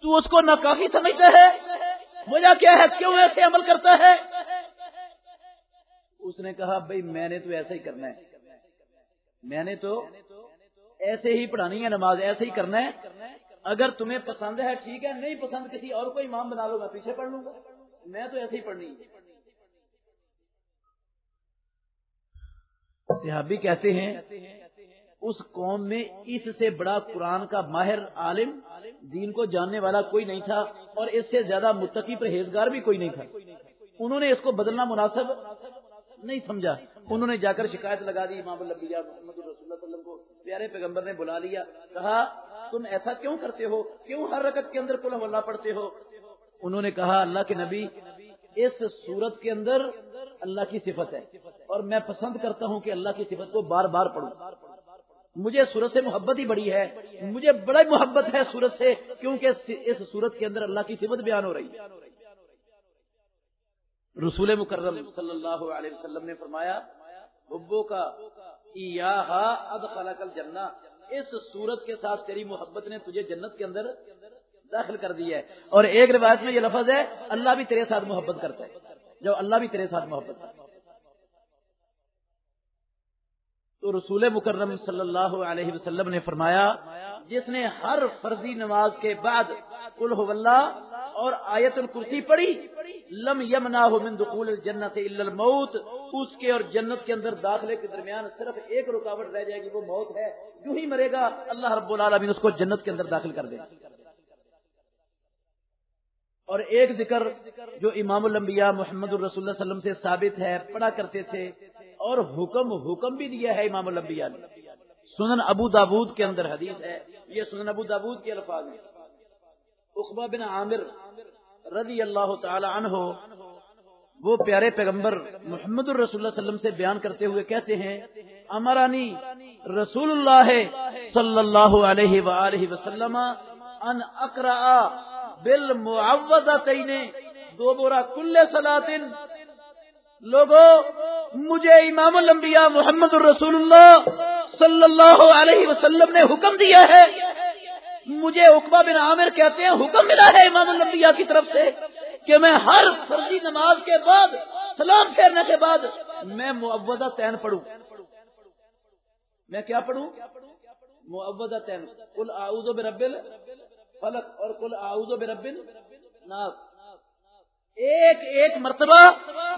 تو اس کو ناکافی سمجھتا ہے۔ وجہ کیا ہے؟ کیوں ایسے عمل کرتا ہے؟ اس نے کہا بھائی میں نے تو ایسا ہی کرنا ہے۔ میں نے تو ایسے ہی پڑھانی ہے نماز، ایسے ہی کرنا ہے۔ اگر تمہیں پسند ہے، ٹھیک ہے۔ نہیں پسند کسی اور کو امام بنا لو گا پیچھے پڑھ لوں گا۔ میں تو ایسے ہی پڑھنی صحابی کہتے ہیں، اس قوم میں اس سے بڑا قرآن کا ماہر عالم دین کو جاننے والا کوئی نہیں تھا اور اس سے زیادہ متقی پرہیزگار بھی کوئی نہیں تھا۔ انہوں نے اس کو بدلنا مناسب نہیں سمجھا۔ انہوں نے جا کر شکایت لگا دی امام البیا محمد رسول اللہ وسلم کو۔ پیارے پیغمبر نے بلا لیا۔ کہا، تم ایسا کیوں کرتے ہو؟ کیوں ہر رکت کے اندر کل اللہ پڑھتے ہو؟ انہوں نے کہا، اللہ کے نبی، اس صورت کے اندر اللہ کی صفت ہے۔ اور میں پسند کرتا ہوں کہ اللہ کی صفت کو بار بار پڑھوں۔ مجھے سورت سے محبت ہی بڑی ہے۔ مجھے بڑا محبت ہے سورت سے، کیونکہ اس سورت کے اندر اللہ کی صفت بیان ہو رہی ہے۔ رسول مکرم صلی اللہ علیہ وسلم نے فرمایا ببو کا جنا اس سورت کے ساتھ تیری محبت نے تجھے جنت کے اندر داخل کر دیا ہے۔ اور ایک روایت میں یہ لفظ ہے، اللہ بھی تیرے ساتھ محبت کرتا ہے۔ جو اللہ بھی تیرے ساتھ محبت کرتا ہے۔ تو رسول مکرم صلی اللہ علیہ وسلم نے فرمایا، جس نے ہر فرضی نماز کے بعد کل اللہ اور آیت الکرسی پڑھی، لم یمنا من دخول الجنت الا الموت، اس کے اور جنت کے اندر داخلے کے درمیان صرف ایک رکاوٹ رہ جائے گی، وہ موت ہے۔ جو ہی مرے گا، اللہ رب العالمین اس کو جنت کے اندر داخل کر دے گا۔ اور ایک ذکر جو امام الانبیاء محمد الرسول اللہ وسلم سے ثابت ہے، پڑھا کرتے تھے۔ اور حکم حکم بھی دیا ہے امام الانبیاء نے۔ سنن ابو دابود کے اندر حدیث ہے۔ یہ سنن ابو دابود کے الفاظ ہیں۔ اقبا بن عامر رضی اللہ تعالی عنہ، وہ پیارے پیغمبر محمد الرسول اللہ وسلم سے بیان کرتے ہوئے کہتے ہیں، امرانی رسول اللہ صلی اللہ علیہ وآلہ وسلم ان اقرا بالمعوذتین، دو بورا کل سلاطن لوگوں مجھے امام الانبیاء محمد الرسول اللہ صلی اللہ علیہ وسلم نے حکم دیا ہے۔ مجھے اقبا بن عامر کہتے ہیں، حکم ملا ہے امام الانبیاء کی طرف سے کہ میں ہر فرضی نماز کے بعد، سلام پھیرنے کے بعد میں معوضہ تین پڑھوں۔ میں کیا پڑھوں؟ معوضہ تین کل آؤ برب فلک اور کل آؤ برب ناس ایک ایک مرتبہ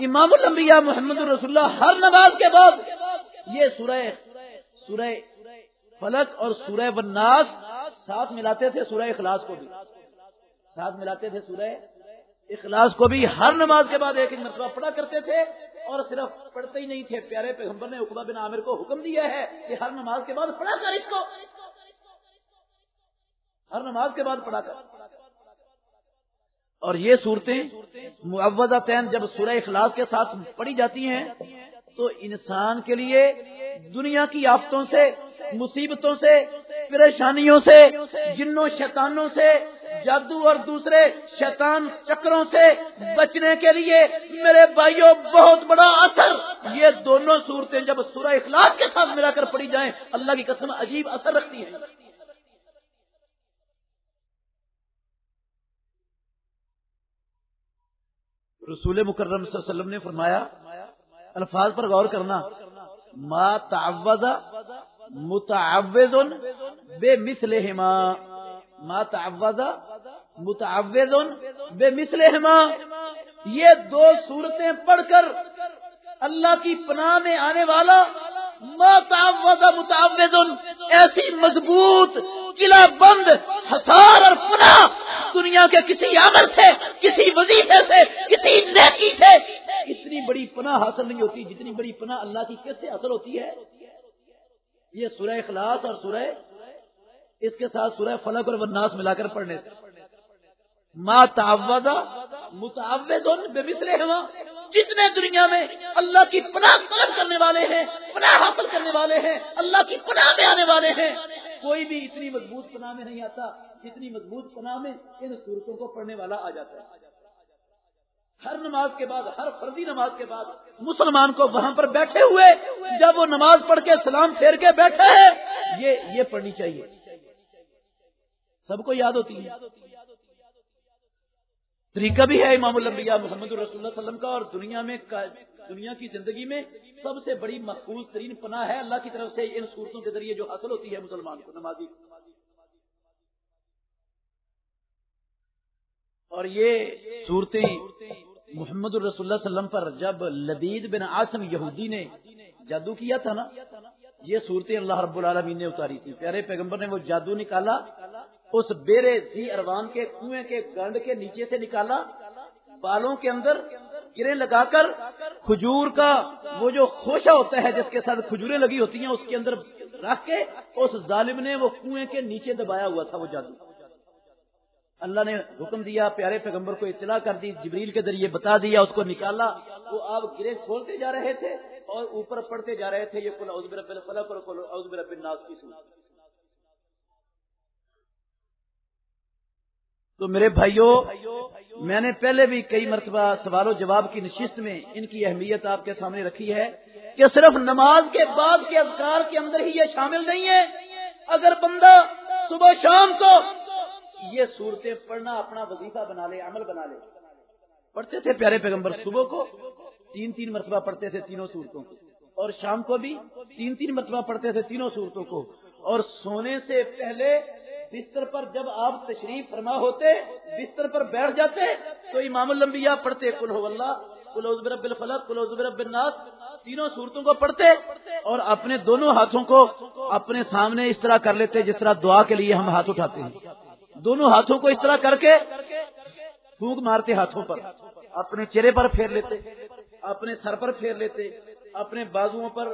امام الانبیاء محمد الرسول اللہ ہر نماز کے بعد یہ سورہ سورہ فلک اور سورہ بناس ساتھ ملاتے تھے سورہ اخلاص کو بھی. ساتھ ملاتے تھے سورہ اخلاص کو بھی. ہر نماز کے بعد ایک ایک مرتبہ پڑھا کرتے تھے اور صرف پڑھتے ہی نہیں تھے. پیارے پیغمبر نے اقبا بن عامر کو حکم دیا ہے کہ ہر نماز کے بعد پڑھا کر اس کو ہر نماز کے بعد پڑھا کر۔ اور یہ صورتیں معوضہ تین جب سورہ اخلاص کے ساتھ پڑھی جاتی ہیں، تو انسان کے لیے دنیا کی آفتوں سے، مصیبتوں سے، پریشانیوں سے، جنوں شیطانوں سے، جادو اور دوسرے شیطان چکروں سے بچنے کے لیے میرے بھائیوں بہت بڑا اثر۔ یہ دونوں صورتیں جب سورہ اخلاص کے ساتھ ملا کر پڑی جائیں، اللہ کی قسم عجیب اثر رکھتی ہیں۔ رسول مکرم صلی اللہ علیہ وسلم نے فرمایا، الفاظ پر غور کرنا، ما تعوض متعوض بے مثلہما ما تعوض متعوض بے مثلہما یہ دو صورتیں پڑھ کر اللہ کی پناہ میں آنے والا ما تعوض متعوض ایسی مضبوط، قلعہ بند ہسار اور پناہ۔ دنیا کے کسی عمل سے، کسی وظیفے سے، کسی نیکی سے اتنی بڑی پناہ حاصل نہیں ہوتی جتنی بڑی پناہ اللہ کی کیسے حاصل ہوتی ہے؟ یہ سورہ اخلاص اور سورہ اس کے ساتھ سورہ فلک اور وناس ملا کر پڑھنے سے۔ ما تعوض متعوض بے مسلے ہوا جتنے دنیا میں اللہ کی پناہ طلب کرنے والے ہیں، پناہ حاصل کرنے والے ہیں، اللہ کی پناہ میں آنے والے ہیں، کوئی بھی اتنی مضبوط پناہ میں نہیں آتا۔ جتنی مضبوط پناہ میں ان صورتوں کو پڑھنے والا آ جاتا ہے۔ ہر نماز کے بعد، ہر فرضی نماز کے بعد مسلمان کو وہاں پر بیٹھے ہوئے، جب وہ نماز پڑھ کے سلام پھیر کے بیٹھے ہے یہ یہ پڑھنی چاہیے۔ سب کو یاد ہوتی ہے۔ طریقہ بھی ہے امام الانبیاء محمد الرسول اللہ وسلم کا، اور دنیا میں دنیا کی زندگی میں سب سے بڑی محفوظ ترین پناہ ہے اللہ کی طرف سے ان صورتوں کے ذریعے جو حاصل ہوتی ہے مسلمان کو، نمازی۔ اور یہ صورتیں محمد الرسول اللہ وسلم پر جب لبید بن عاصم یہودی نے جادو کیا تھا نا، یہ صورتیں اللہ رب العالمین نے اتاری تھی۔ پیارے پیغمبر نے وہ جادو نکالا، اس بیرے زی اروان کے کنویں کے گنڈ کے نیچے سے نکالا، بالوں کے اندر گرے لگا کر کھجور کا وہ جو خوشہ ہوتا ہے، جس کے ساتھ کھجوریں لگی ہوتی ہیں، اس کے اندر رکھ کے، اس ظالم نے وہ کنویں کے نیچے دبایا ہوا تھا وہ جادو۔ اللہ نے حکم دیا، پیارے پیغمبر کو اطلاع کر دی، جبریل کے ذریعے بتا دیا، اس کو نکالا۔ وہ آپ گرے کھولتے جا رہے تھے اور اوپر پڑھتے جا رہے تھے، یہ فلق اور الناس کی سنا تو میرے بھائیوں میں نے پہلے بھی کئی مرتبہ سوال و جواب کی نشست میں ان کی اہمیت آپ کے سامنے رکھی ہے کہ صرف نماز کے بعد کے اذکار کے اندر ہی یہ شامل نہیں ہے۔ اگر بندہ صبح شام کو یہ صورتیں پڑھنا، اپنا وظیفہ بنا لے، عمل بنا لے۔ پڑھتے تھے پیارے پیغمبر، صبح کو تین تین مرتبہ پڑھتے تھے تینوں صورتوں کو۔ اور شام کو بھی تین تین مرتبہ پڑھتے تھے تینوں صورتوں کو۔ اور سونے سے پہلے بستر پر جب آپ تشریف فرما ہوتے، بستر پر بیٹھ جاتے، تو امام الانبیاء پڑھتے کل ہو اللہ کل عزب رب الفلق کل رب الناس، تینوں صورتوں کو پڑھتے اور اپنے دونوں ہاتھوں کو اپنے سامنے اس طرح کر لیتے، جس طرح دعا کے لیے ہم ہاتھ اٹھاتے ہیں۔ دونوں ہاتھوں کو اس طرح کر کے پھونک مارتے ہاتھوں پر۔ اپنے چہرے پر پھیر لیتے اپنے سر پر پھیر لیتے اپنے بازو پر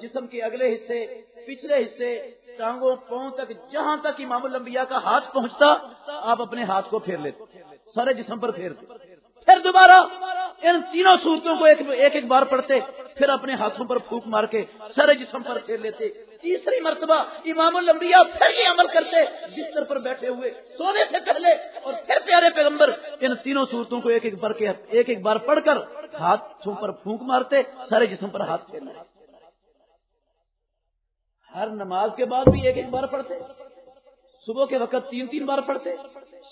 جسم کے اگلے حصے پچھلے حصے ٹانگوں پاؤں تک جہاں تک امام الانبیاء کا ہاتھ پہنچتا آپ اپنے ہاتھ کو پھیر لیتے۔ سارے جسم پر پھیرتے۔ پھر دوبارہ ان تینوں صورتوں کو ایک ایک, ایک بار پڑھتے پھر اپنے ہاتھوں پر پھونک مار کے سارے جسم پر پھیر لیتے۔ تیسری مرتبہ امام الانبیاء پھر یہ عمل کرتے، بستر پر بیٹھے ہوئے، سونے سے پہلے، اور پھر پیارے پیغمبر ان تینوں صورتوں کو ایک ایک بار کے ایک ایک بار پڑھ کر ہاتھوں پر پھونک مارتے، سارے جسم پر ہاتھ پھیرنا ہر نماز کے بعد بھی ایک ایک بار پڑھتے، صبح کے وقت تین تین بار پڑھتے،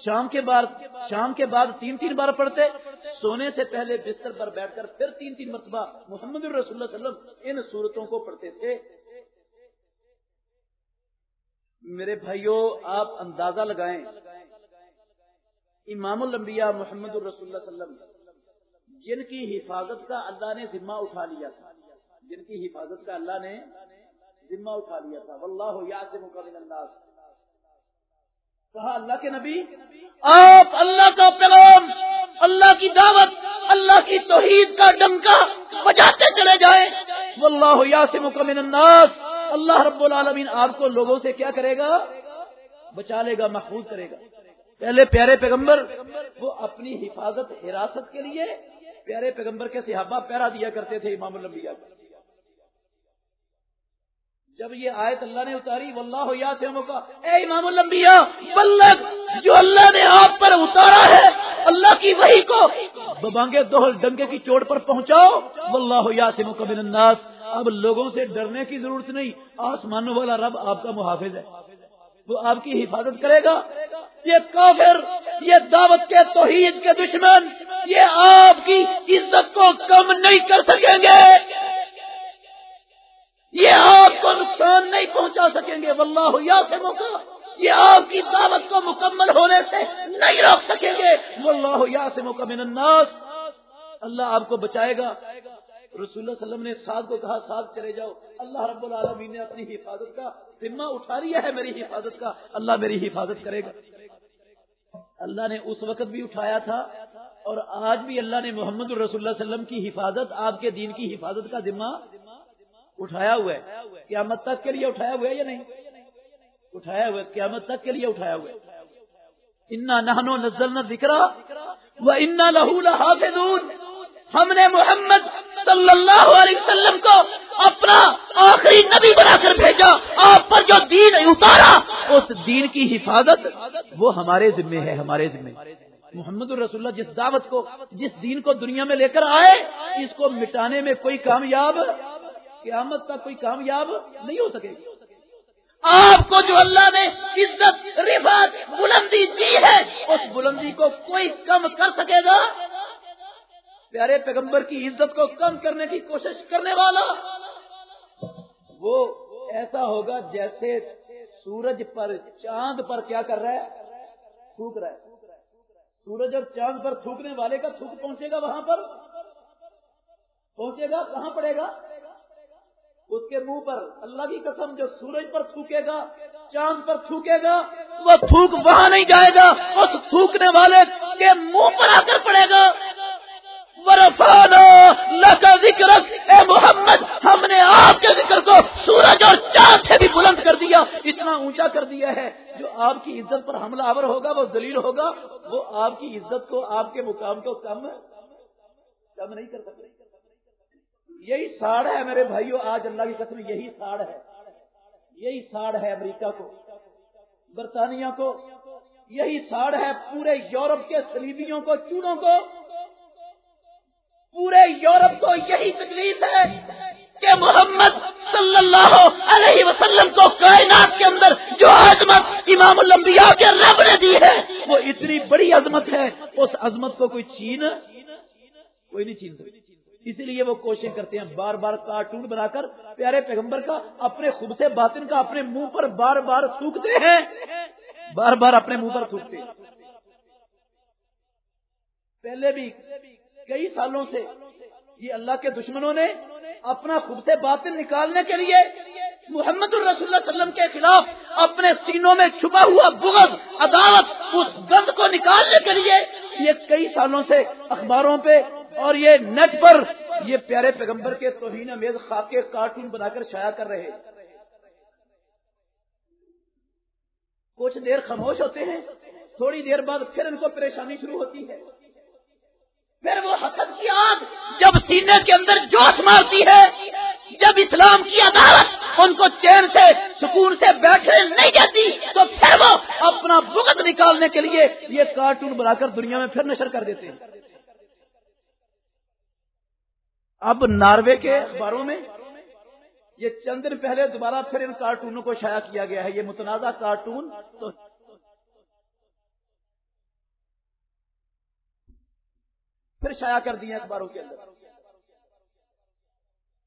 شام کے بعد، شام کے بعد تین تین بار پڑھتے، سونے سے پہلے بستر پر بیٹھ کر پھر تین تین مرتبہ محمد الرسول اللہ علیہ وسلم ان صورتوں کو پڑھتے تھے۔ میرے بھائیوں آپ اندازہ لگائیں۔ امام الانبیاء محمد الرسول اللہ علیہ وسلم جن کی حفاظت کا اللہ نے ذمہ اٹھا لیا تھا، جن کی حفاظت کا اللہ نے ذمہ اٹھا لیا تھا۔ واللہ یاسم من الناس۔ کہا، اللہ کے نبی، آپ اللہ کا پیغام، اللہ کی دعوت، اللہ کی توحید کا ڈنکا بجاتے چلے جائیں۔ واللہ یاسم من الناس۔ اللہ رب العالمین آپ کو لوگوں سے کیا کرے گا؟ بچا لے گا محفوظ کرے گا۔ پہلے پیارے پیغمبر، وہ اپنی حفاظت، حراست کے لیے پیارے پیغمبر کے صحابہ پیرا دیا کرتے تھے امام الانبیاء جب یہ آیت اللہ نے اتاری، واللہ یا سے کا، اے امام الانبیاء، بلغ، جو اللہ نے آپ پر اتارا ہے، اللہ کی وحی کو، ببانگے دوہل ڈنگے کی چوٹ پر پہنچاؤ، واللہ یا سے من الناس۔ اب لوگوں سے ڈرنے کی ضرورت نہیں، آسمانوں والا رب آپ کا محافظ ہے۔ وہ آپ کی حفاظت کرے گا۔ یہ کافر، یہ دعوت کے توحید کے دشمن، یہ آپ کی عزت کو کم نہیں کر سکیں گے۔ یہ آپ کو نقصان نہیں پہنچا سکیں گے۔ واللہ یا سے موقع یہ آپ کی دعوت کو مکمل ہونے سے نہیں روک سکیں گے۔ واللہ یا سے موقع من الناس۔ اللہ آپ کو بچائے گا۔ رسول اللہ علیہ وسلم نے ساتھ کو کہا، ساتھ چلے جاؤ۔ اللہ رب العالمین نے اپنی حفاظت کا ذمہ اٹھا لیا ہے، میری حفاظت کا۔ اللہ میری حفاظت کرے گا۔ اللہ نے اس وقت بھی اٹھایا تھا اور آج بھی اللہ نے محمد الرسول اللہ علیہ وسلم کی حفاظت، آپ کے دین کی حفاظت کا ذمہ اٹھایا ہوا ہے۔ قیامت تک کے لیے اٹھایا ہوا ہے یا نہیں؟ اٹھایا ہوا ہے۔ قیامت تک کے لیے اٹھایا ہوا ہے۔ انا نہنو نزلنا ذکر وہ انا لہو لحافظون۔ ہم نے محمد صلی اللہ علیہ وسلم کو اپنا آخری نبی بنا کر بھیجا۔ آپ پر جو دین اتارا، اس دین کی حفاظت وہ ہمارے ذمے ہے، ہمارے ذمے۔ محمد الرسول اللہ جس دعوت کو، جس دین کو دنیا میں لے کر آئے، اس کو مٹانے میں کوئی کامیاب، قیامت تک کوئی کامیاب نہیں ہو سکے۔ آپ کو جو اللہ نے عزت رفت بلندی دی ہے، اس بلندی کو کوئی کم کر سکے گا؟ پیارے پیغمبر کی عزت کو کم کرنے کی کوشش کرنے والا۔ وہ ایسا ہوگا جیسے سورج پر چاند پر کیا کر رہا ہے؟ تھوک رہا ہے۔ سورج اور چاند پر تھوکنے والے کا تھوک پہنچے گا وہاں پر؟ پہنچے گا؟ کہاں پڑے گا؟ اس کے منہ پر۔ اللہ کی قسم، جو سورج پر تھوکے گا، چاند پر تھوکے گا، وہ تھوک وہاں نہیں جائے گا، اس تھوکنے والے کے منہ پر آ کر پڑے گا۔ ذکر اے محمد، ہم نے آپ کے ذکر کو سورج اور چاند سے بھی بلند کر دیا، اتنا اونچا کر دیا ہے۔ جو آپ کی عزت پر حملہ آور ہوگا، وہ ذلیل ہوگا۔ وہ آپ کی عزت کو، آپ کے مقام کو کم کم نہیں کر سکتے۔ یہی ساڑ ہے میرے بھائیوں آج اللہ کی قسم یہی ساڑ ہے۔ یہی ساڑ ہے امریکہ کو، برطانیہ کو۔ یہی ساڑ ہے پورے یورپ کے سلیبیوں کو، چوڑوں کو۔ پورے یورپ کو یہی تکلیف ہے کہ محمد صلی اللہ علیہ وسلم کو کائنات کے اندر جو عظمت امام الانبیاء کے رب نے دی ہے، وہ اتنی بڑی عظمت ہے، اس عظمت کو کوئی چین کوئی نہیں چین اسی لیے وہ کوشش کرتے ہیں بار بار کارٹون بنا کر پیارے پیغمبر کا اپنے خوب سے باطن کا اپنے منہ پر بار بار تھوکتے ہیں۔ بار بار اپنے منہ پر تھوکتے ہیں۔ پہلے بھی کئی سالوں سے یہ اللہ کے دشمنوں نے اپنا خوب سے باطن نکالنے کے لیے محمد الرسول اللہ وسلم کے خلاف اپنے سینوں میں چھپا ہوا بغض عدالت اس گند کو نکالنے کے لیے یہ کئی سالوں سے اخباروں پہ اور یہ نیٹ پر یہ پیارے پیغمبر کے توہین امیز خاکے کارٹون بنا کر شائع کر رہے کچھ دیر خاموش ہوتے ہیں، تھوڑی دیر بعد پھر ان کو پریشانی شروع ہوتی ہے۔ پھر وہ حسد کی آگ جب سینے کے اندر جوش مارتی ہے، جب اسلام کی عدالت ان کو چین سے، سکون سے بیٹھے نہیں جاتی تو پھر وہ اپنا بغت نکالنے کے لیے یہ کارٹون بنا کر دنیا میں پھر نشر کر دیتے ہیں۔ اب ناروے کے اخباروں میں یہ چند دن پہلے دوبارہ پھر ان کارٹونوں کو شائع کیا گیا ہے۔ یہ متنازع کارٹون تو پھر شائع کر دیے اخباروں کے اندر۔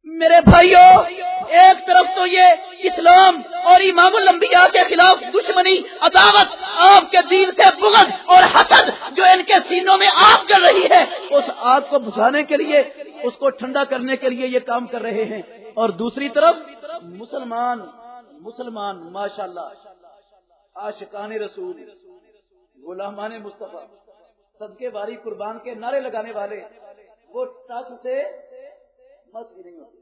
میرے بھائیوں ایک طرف تو یہ اسلام اور امام الانبیاء کے خلاف دشمنی، عداوت آپ کے دین سے بغض اور حسد جو ان کے سینوں میں آگ جل رہی ہے، اس آگ کو بجھانے کے لیے، اس کو ٹھنڈا کرنے کے لیے یہ کام کر رہے ہیں۔ اور دوسری طرف، مسلمان مسلمان ماشاء اللہ آشقان رسول، غلامان مصطفیٰ۔ صدقے باری قربان کے نعرے لگانے والے، وہ ٹس سے مس بھی نہیں ہوتے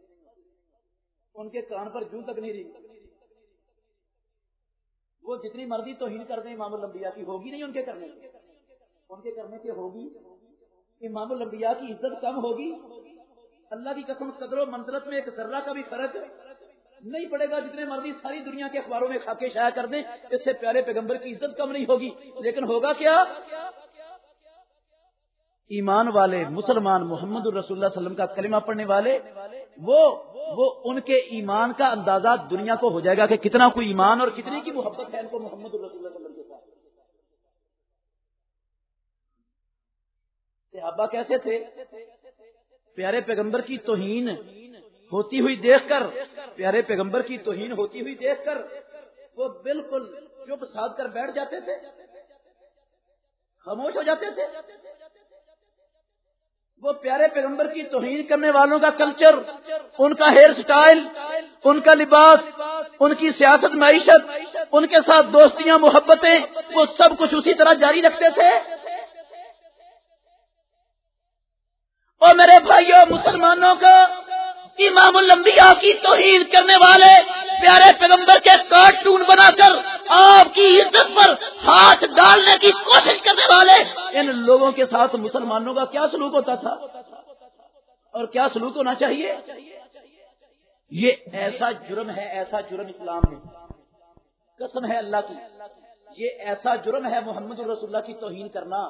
ان کے کان پر جوں تک نہیں رہی۔ وہ جتنی مرضی توہین کر دیں امام الانبیاء کی، ہوگی نہیں ان کے کرنے سے ان کے کرنے سے ہوگی۔ امام الانبیاء کی عزت کم ہوگی۔ اللہ کی قسم قدر و منزلت میں ایک ذرہ کا بھی فرق نہیں پڑے گا جتنے مرضی ساری دنیا کے اخباروں میں خاکے شائع کر دیں۔ اس سے پیارے پیغمبر کی عزت کم نہیں ہوگی۔ لیکن ہوگا کیا؟ ایمان والے مسلمان محمد الرسول اللہ وسلم کا کلمہ پڑھنے والے، وہ وہ ان کے ایمان کا اندازہ دنیا کو ہو جائے گا کہ کتنا کوئی ایمان اور کتنی کی محبت ہے ان کو محمد الرسول اللہ وسلم کے ساتھ۔ صحابہ کیسے تھے؟ پیارے پیغمبر کی توہین ہوتی ہوئی دیکھ کر، پیارے پیغمبر کی توہین ہوتی ہوئی دیکھ کر وہ بالکل چپ ساتھ کر بیٹھ جاتے تھے، خاموش ہو جاتے تھے۔ وہ پیارے پیغمبر کی توہین کرنے والوں کا کلچر ان کا ہیئر سٹائل ان کا لباس، ان کی سیاست معیشت، ان کے ساتھ دوستیاں، محبتیں، وہ سب کچھ اسی طرح جاری رکھتے تھے۔ اور میرے بھائیوں مسلمانوں کا امام الانبیاء کی توہین کرنے والے پیارے پیغمبر کے کارٹون بنا کر آپ کی عزت پر ہاتھ ڈالنے کی کوشش کرنے والے ان لوگوں کے ساتھ مسلمانوں کا کیا سلوک ہوتا تھا؟ اور کیا سلوک ہونا چاہیے؟ یہ ایسا جرم ہے، ایسا جرم اسلام میں۔ قسم ہے اللہ کی۔ یہ ایسا جرم ہے محمد الرسول اللہ کی توہین کرنا۔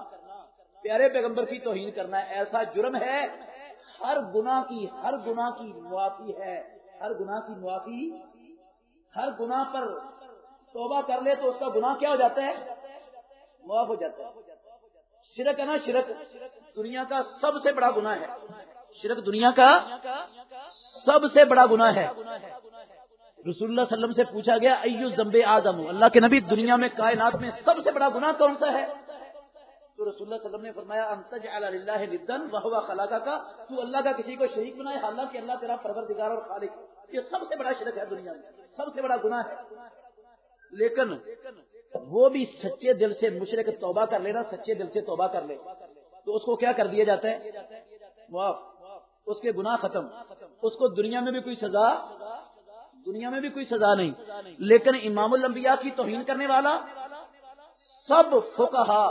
پیارے پیغمبر کی توہین کرنا ایسا جرم ہے۔ ہر گناہ کی، ہر گناہ کی معافی ہے۔ ہر گناہ کی معافی ہر گناہ پر توبہ کر لے تو اس کا گناہ کیا ہو جاتا ہے؟ معاف ہو جاتا ہے۔ شرک ہے نا شرک۔ دنیا کا سب سے بڑا گناہ ہے۔ شرک دنیا کا سب سے بڑا گناہ ہے۔ رسول اللہ وسلم سے پوچھا گیا، ایو زمبے آدم؟ اللہ کے نبی، دنیا میں، کائنات میں سب سے بڑا گناہ کون سا ہے؟ تو رسول اللہ وسلم نے فرمایا انتج اللہ ردن وہ خلاقہ کا تو اللہ کا کسی کو شریک بنائے، حالانکہ اللہ تیرا پروردگار اور خالق۔ یہ سب سے بڑا شرک ہے دنیا میں۔ سب سے بڑا گناہ ہے۔ لیکن وہ بھی سچے دل سے مشرق توبہ کر لینا، سچے دل سے توبہ کر لے۔ تو اس کو کیا کر دیا جاتا ہے؟ اس کے گناہ ختم۔ اس کو دنیا میں بھی کوئی سزا، دنیا میں بھی کوئی سزا نہیں۔ لیکن امام الانبیاء کی توہین کرنے والا سب فقہا،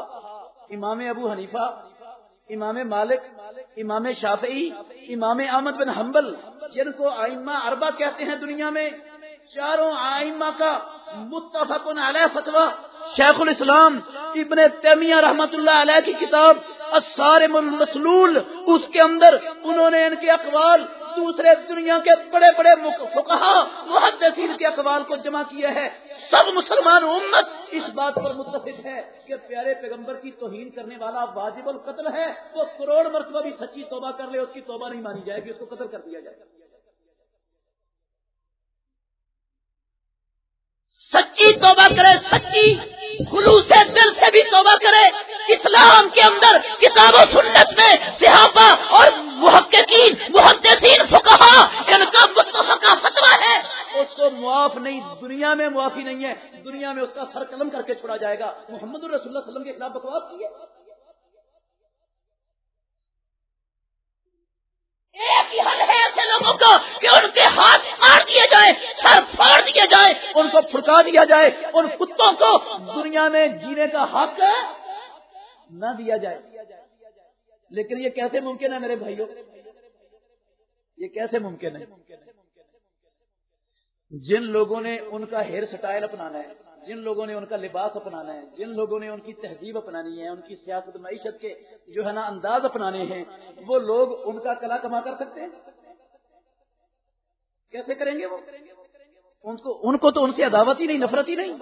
امام ابو حنیفہ، امام مالک، امام شافعی، امام احمد بن حنبل، جن کو آئمہ اربا کہتے ہیں دنیا میں چاروں آئمہ کا متفق علیہ فتوا شیخ الاسلام ابن تیمیہ رحمت اللہ علیہ کی کتاب المسلول، اس کے اندر انہوں نے ان کے اقوال دوسرے دنیا کے بڑے بڑے محدثین کے اقوال کو جمع کیا ہے۔ سب مسلمان امت اس بات پر متفق ہے کہ پیارے پیغمبر کی توہین کرنے والا واجب القتل ہے، وہ کروڑ مرتبہ بھی سچی توبہ کر لے، اس کی توبہ نہیں مانی جائے گی، اس کو قتل کر دیا جائے گا۔ سچی توبہ کرے، سچی خلوص دل سے بھی توبہ کرے۔ اسلام کے اندر کتاب و سنت میں صحابہ اور محققین، محدثین، فقہا، ان کا متفقہ فتوا ہے۔ اس کو معاف نہیں، دنیا میں معافی نہیں ہے۔ دنیا میں اس کا سر قلم کر کے چھوڑا جائے گا۔ محمد الرسول اللہ صلی اللہ علیہ وسلم کے خلاف بکواس کی ہے۔ ایک ہی حل ہے ایسے لوگوں کا کہ ان کے ہاتھ پھاڑ دیے جائیں، سر پھاڑ دیے جائیں، ان کو پھڑکا دیا جائے، ان کتوں کو دنیا میں جینے کا حق نہ دیا جائے۔ لیکن یہ کیسے ممکن ہے میرے بھائیوں؟ یہ کیسے ممکن ہے؟ جن لوگوں نے ان کا ہیئر سٹائل اپنانا ہے جن لوگوں نے ان کا لباس اپنانا ہے، جن لوگوں نے ان کی تہذیب اپنانی ہے، ان کی سیاست معیشت کے جو ہے نا انداز اپنانے ہیں، وہ لوگ ان کا کلا کما کر سکتے ہیں؟ کیسے کریں گے وہ؟ ان کو تو ان سے عداوت ہی نہیں، نفرت ہی نہیں۔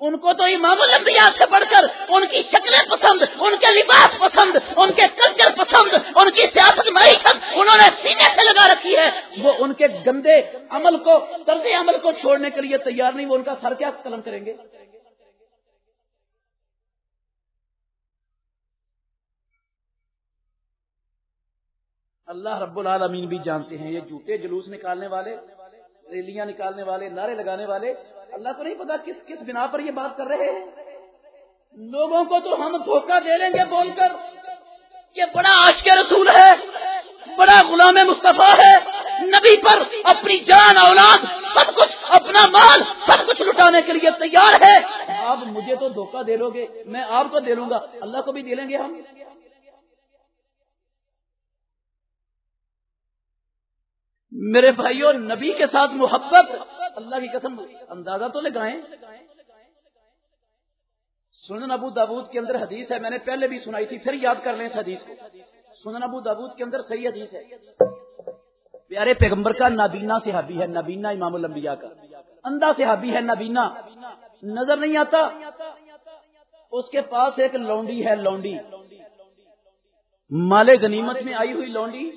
ان کو تو امام الانبیاء سے بڑھ کر ان کی شکلیں پسند، ان کے لباس پسند، ان کے کلچر پسند، ان کی سیاست معیشت انہوں نے سینے سے لگا رکھی ہے۔ وہ ان کے گندے عمل کو، طرز عمل کو چھوڑنے کے لیے تیار نہیں، وہ ان کا سر کیا قلم کریں گے؟ اللہ رب العالمین بھی جانتے ہیں، یہ جھوٹے جلوس نکالنے والے، ریلیاں نکالنے والے، نعرے لگانے والے اللہ کو نہیں پتا کس کس بنا پر یہ بات کر رہے ہیں۔ لوگوں کو تو ہم دھوکہ دے لیں گے بول کر۔ یہ بڑا عاشق رسول ہے، بڑا غلام مصطفیٰ ہے۔ نبی پر اپنی جان، اولاد، سب کچھ، اپنا مال، سب کچھ لٹانے کے لیے تیار ہے۔ آپ مجھے تو دھوکہ دے لو گے، میں آپ کو دے لوں گا، اللہ کو بھی دے لیں گے ہم۔ میرے بھائیوں نبی کے ساتھ محبت اللہ کی قسم، اندازہ تو لگائیں۔ سنن ابو دابود کے اندر حدیث ہے، میں نے پہلے بھی سنائی تھی، پھر یاد کر لیں اس حدیث کو۔ سنن ابو دابود کے اندر صحیح حدیث ہے۔ پیارے پیغمبر کا نابینا صحابی ہے، نابینا امام الانبیاء کا۔ اندھا صحابی ہے، نابینا۔ نظر نہیں آتا۔ اس کے پاس ایک لونڈی ہے، لونڈی۔ مال غنیمت میں آئی ہوئی لونڈی،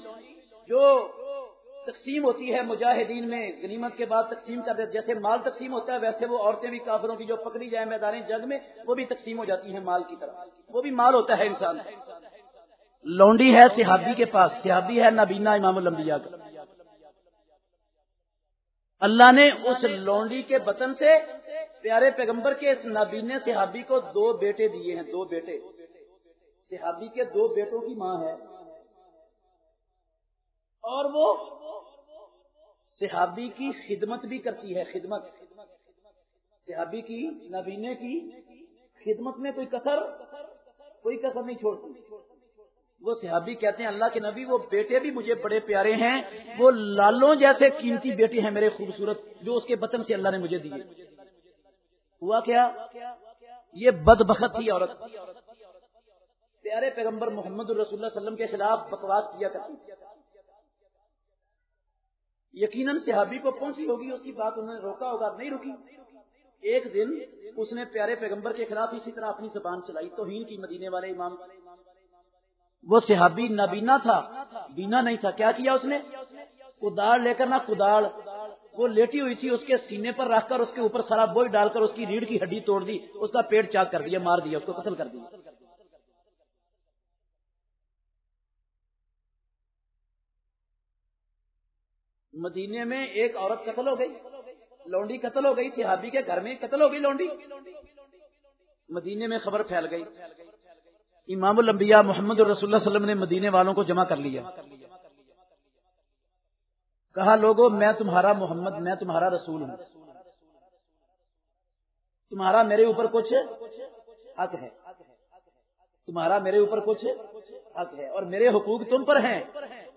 جو تقسیم ہوتی ہے مجاہدین میں، غنیمت کے بعد تقسیم کر دیتے جیسے مال تقسیم ہوتا ہے، ویسے وہ عورتیں بھی کافروں کی جو پکڑی جائے میدان جنگ میں، وہ بھی تقسیم ہو جاتی ہیں مال کی طرف۔ وہ بھی مال ہوتا ہے انسان۔ لونڈی ہے صحابی کے پاس، صحابی ہے نابینا امام الانبیاء کا۔ اللہ نے اس لونڈی کے بطن سے پیارے پیغمبر کے اس نابینے صحابی کو دو بیٹے دیے ہیں، دو بیٹے۔ صحابی کے دو بیٹوں کی ماں ہے۔ اور وہ صحابی کی خدمت بھی کرتی ہے، خدمت۔ صحابی کی، نبینے کی خدمت میں کوئی کسر کوئی کسر نہیں چھوڑتی وہ صحابی کہتے ہیں، اللہ کے نبی، وہ بیٹے بھی مجھے بڑے پیارے ہیں۔ وہ لالوں جیسے قیمتی بیٹے ہیں میرے خوبصورت، جو اس کے بطن سے اللہ نے مجھے دیے۔ ہوا کیا؟ یہ بد بخت تھی عورت۔ پیارے پیغمبر محمد الرسول اللہ وسلم کے خلاف بکواس کیا کرتی۔ یقیناً صحابی کو پہنچی ہوگی، اس کی بات انہوں نے روکا ہوگا نہیں رکی۔ ایک دن اس نے پیارے پیغمبر کے خلاف اسی طرح اپنی زبان چلائی، توہین کی مدینے والے امام۔ وہ صحابی نابینا تھا، بینا نہیں تھا۔ کیا کیا اس نے؟ کداڑ لے کر نہ کداڑ۔ وہ لیٹی ہوئی تھی، اس کے سینے پر رکھ کر اس کے اوپر سارا بوئی ڈال کر اس کی ریڑھ کی ہڈی توڑ دی، اس کا پیٹ چاک کر دیا، مار دیا، اس کو قتل کر دیا۔ مدینے میں ایک عورت قتل ہو گئی، لونڈی قتل ہو گئی، صحابی کے گھر میں قتل ہو گئی لونڈی۔ مدینے میں خبر پھیل گئی۔ امام الانبیاء محمد الرسول اللہ وسلم نے مدینے والوں کو جمع کر لیا۔ کہا لوگوں میں تمہارا محمد، میں تمہارا رسول ہوں۔ تمہارا میرے اوپر کچھ حق ہے۔ تمہارا میرے اوپر کچھ حق ہے اور میرے حقوق تم پر ہیں۔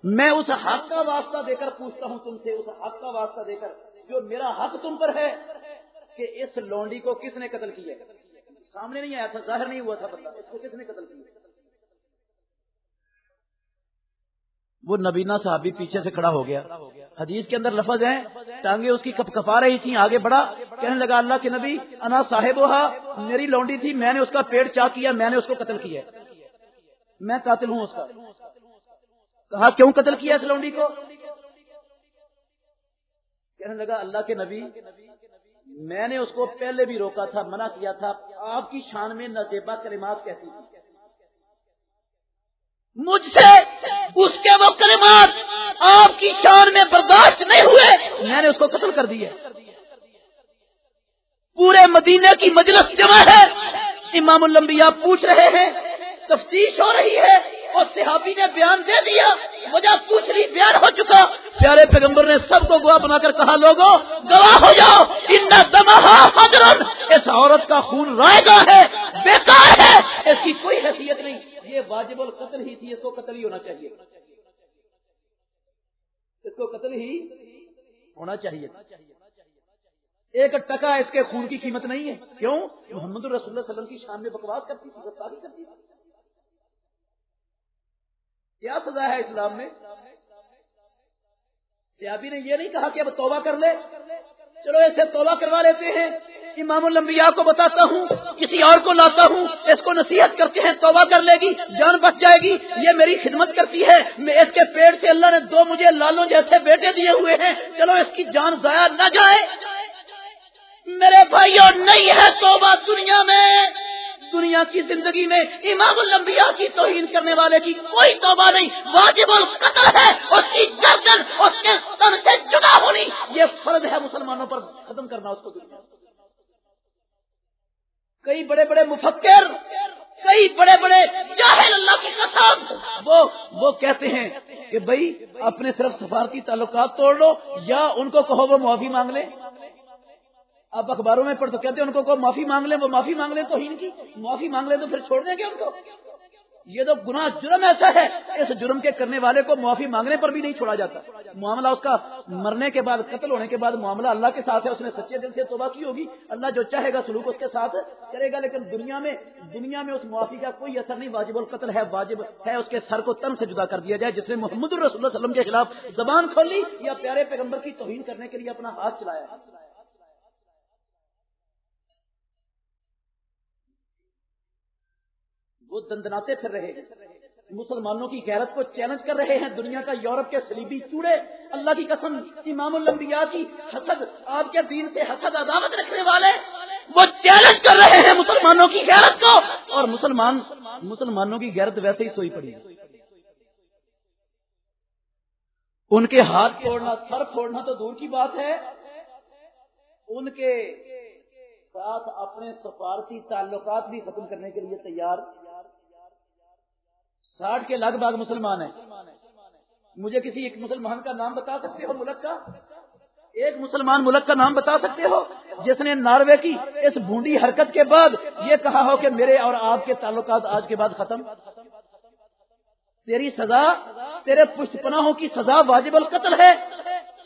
میں اس حق کا واسطہ دے کر پوچھتا ہوں تم سے، اس حق کا واسطہ دے کر، جو میرا حق تم پر ہے، کہ اس لونڈی کو کس نے قتل کیا؟ سامنے نہیں آیا تھا، ظاہر نہیں ہوا تھا بندہ، اس کو کس نے قتل کیا؟ وہ نبینا صاحب پیچھے سے کھڑا ہو گیا۔ حدیث کے اندر لفظ ہیں ٹانگے اس کی کپ کپا رہی تھی آگے بڑھا، کہنے لگا، اللہ کے نبی، انا صاحب میری لونڈی تھی، میں نے اس کا پیڑ چا کیا، میں نے اس کو قتل کیا۔ میں قاتل ہوں اس کا۔ کہا، کیوں قتل کیا اس لونڈی کو؟ کہنے لگا، اللہ کے نبی، میں نے اس کو پہلے بھی روکا تھا، منع کیا تھا، آپ کی شان میں نصیبہ کلمات کہتی تھی۔ مجھ سے اس کے وہ کلمات آپ کی شان میں برداشت نہیں ہوئے۔ میں نے اس کو قتل کر دیا پورے مدینے کی مجلس جمع ہے۔ امام الانبیاء پوچھ رہے ہیں، تفتیش ہو رہی ہے۔ اور صحابی نے بیان دے دیا، وجہ پوچھ لی، بیان ہو چکا۔ پیارے پیغمبر نے سب کو گواہ بنا کر کہا لوگوں گواہ ہو جاؤ۔ ان حضرت اس عورت کا خون رائے گا ہے، بیکار ہے۔ اس کی کوئی حیثیت نہیں۔ یہ واجب القتل ہی تھی، اس کو قتل ہی ہونا چاہیے۔ اس کو قتل ہی ہونا چاہیے۔ ایک ٹکا اس کے خون کی قیمت نہیں ہے۔ کیوں؟ محمد الرسول اللہ علیہ وسلم کی شان میں بکواس کرتی تھی، گستاخی کرتی تھی۔ کیا سزا ہے اسلام میں؟ سیابی نے یہ نہیں کہا کہ اب توبہ کر لے۔ چلو ایسے توبہ کروا لیتے ہیں۔ امام الانبیاء کو بتاتا ہوں، کسی اور کو لاتا ہوں۔ اس کو نصیحت کرتے ہیں، توبہ کر لے گی، جان بچ جائے گی۔ یہ میری خدمت کرتی ہے۔ میں اس کے پیڑ سے اللہ نے دو مجھے لالوں جیسے بیٹے دیے ہوئے ہیں۔ چلو اس کی جان ضائع نہ جائے۔ میرے بھائیوں نہیں ہے توبہ دنیا میں۔ دنیا کی زندگی میں امام الانبیاء کی توہین کرنے والے کی کوئی توبہ نہیں، واجب القتل ہے، اس کی گردن، اس کے سن سے جدا ہونی۔ یہ فرض ہے مسلمانوں پر ختم کرنا، اس کو دنیا کئی بڑے بڑے مفکر، کئی بڑے بڑے جاہل اللہ کی قسم، وہ وہ کہتے ہیں کہ بھائی، اپنے صرف سفارتی تعلقات توڑ لو، یا ان کو کہو وہ معافی مانگ لیں۔ آپ اخباروں میں پڑھ تو کہتے ہیں ان کو معافی مانگ لیں وہ معافی مانگ لیں تو ہی کی۔ معافی مانگ لیں تو پھر چھوڑ دیں گے ان کو۔ یہ تو گناہ جرم ایسا ہے، اس جرم کے کرنے والے کو معافی مانگنے پر بھی نہیں چھوڑا جاتا۔ معاملہ اس کا مرنے کے بعد، قتل ہونے کے بعد معاملہ اللہ کے ساتھ ہے، اس نے سچے دل سے توبہ کی ہوگی۔ اللہ جو چاہے گا سلوک اس کے ساتھ کرے گا، لیکن دنیا میں دنیا میں اس معافی کا کوئی اثر نہیں۔ واجب القتل ہے، واجب ہے اس کے سر کو تن سے جدا کر دیا جائے، جس نے محمد الرسول اللہ وسلم کے خلاف زبان کھولی یا پیارے پیغمبر کی توہین کرنے کے لیے اپنا ہاتھ چلایا۔ وہ دندناتے پھر رہے۔ ہیں مسلمانوں کی غیرت کو چیلنج کر رہے ہیں۔ دنیا کا یورپ کے سلیبی چوڑے۔ اللہ کی قسم، امام الانبیاء کی حسد، آپ کے دین سے حسد، عداوت رکھنے والے، وہ چیلنج کر رہے ہیں مسلمانوں کی غیرت کو۔ اور مسلمان، مسلمانوں کی غیرت ویسے ہی سوئی پڑی۔ ہے ان کے ہاتھ پھوڑنا، سر پھوڑنا تو دور کی بات ہے۔ ان کے ساتھ اپنے سفارتی تعلقات بھی ختم کرنے کے لیے تیار۔ ساٹھ کے لگ بھگ مسلمان ہیں۔ مجھے کسی ایک مسلمان کا نام بتا سکتے ہو، ملک کا؟ ایک مسلمان ملک کا نام بتا سکتے ہو؟ جس نے ناروے کی اس بھونڈی حرکت کے بعد یہ کہا ہو کہ میرے اور آپ کے تعلقات آج کے بعد ختم۔ تیری سزا، تیرے پشت پناہوں کی سزا واجب القتل ہے۔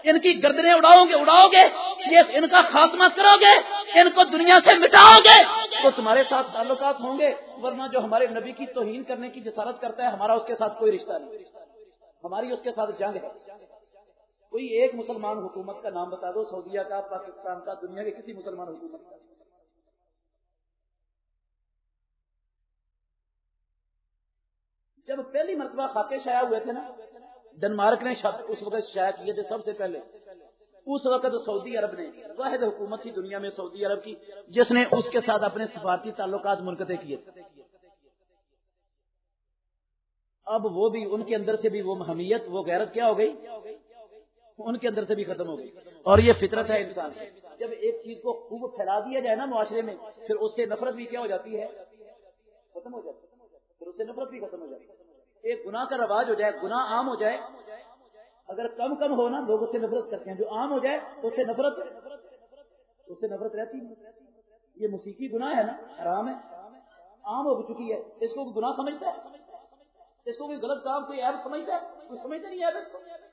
ان کی گردنیں اڑاؤ گے اڑاؤ گے۔ یہ ان کا خاتمہ کرو گے، ان کو دنیا سے مٹاؤ گے۔ تو تمہارے ساتھ تعلقات ہوں گے، ورنہ جو ہمارے نبی کی توہین کرنے کی جسارت کرتا ہے، ہمارا اس کے ساتھ کوئی رشتہ نہیں۔ ہماری اس کے ساتھ جنگ ہے۔ کوئی ایک مسلمان حکومت کا نام بتا دو، سعودیہ کا، پاکستان کا، دنیا کے کسی مسلمان حکومت کا۔ جب پہلی مرتبہ خاکے شائع ہوئے تھے نا ڈنمارک نے اس وقت شائع کیے تھے سب سے پہلے۔ اس وقت سعودی عرب نے واحد حکومت تھی دنیا میں سعودی عرب کی، جس نے اس کے ساتھ اپنے سفارتی تعلقات منقطع کیے۔ اب وہ بھی، ان کے اندر سے بھی وہ محمیت وہ غیرت کیا ہو گئی؟ ان کے اندر سے بھی ختم ہو گئی۔ اور یہ فطرت ہے انسان جب ایک چیز کو خوب پھیلا دیا جائے نا معاشرے میں، پھر اس سے نفرت بھی کیا ہو جاتی ہے؟ ختم ہو جاتی ہے۔ پھر اس سے نفرت بھی ختم ہو جاتی ہے۔ ایک گناہ کا رواج ہو جائے، گناہ عام ہو جائے، اگر کم کم ہو نا، لوگ اس سے نفرت کرتے ہیں۔ جو عام ہو جائے، اس سے نفرت، اس سے نفرت رہتی یہ موسیقی گناہ ہے نا، حرام ہے۔ عام ہو چکی ہے۔ اس کو گناہ سمجھتا ہے؟ اس کو کوئی غلط کام، کوئی ایپ سمجھتا ہے؟ کوئی سمجھتا نہیں ہے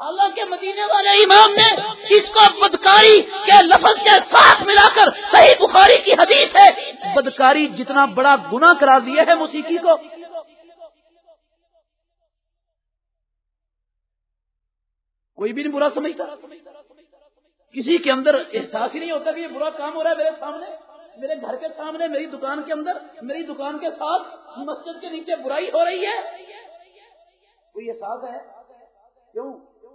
حالانکہ مدینے والے امام نے اس کو بدکاری کے لفظ کے ساتھ ملا کر صحیح بخاری کی حدیث ہے۔ بدکاری جتنا بڑا گنا کرا دیا ہے موسیقی کو کوئی بھی نہیں برا سمجھتا۔ کسی کے اندر احساس ہی نہیں ہوتا کہ یہ برا کام ہو رہا ہے میرے سامنے، میرے گھر کے سامنے، میری دکان کے اندر، میری دکان کے ساتھ مسجد کے نیچے برائی ہو رہی ہے۔ کوئی احساس ہے؟ کیوں؟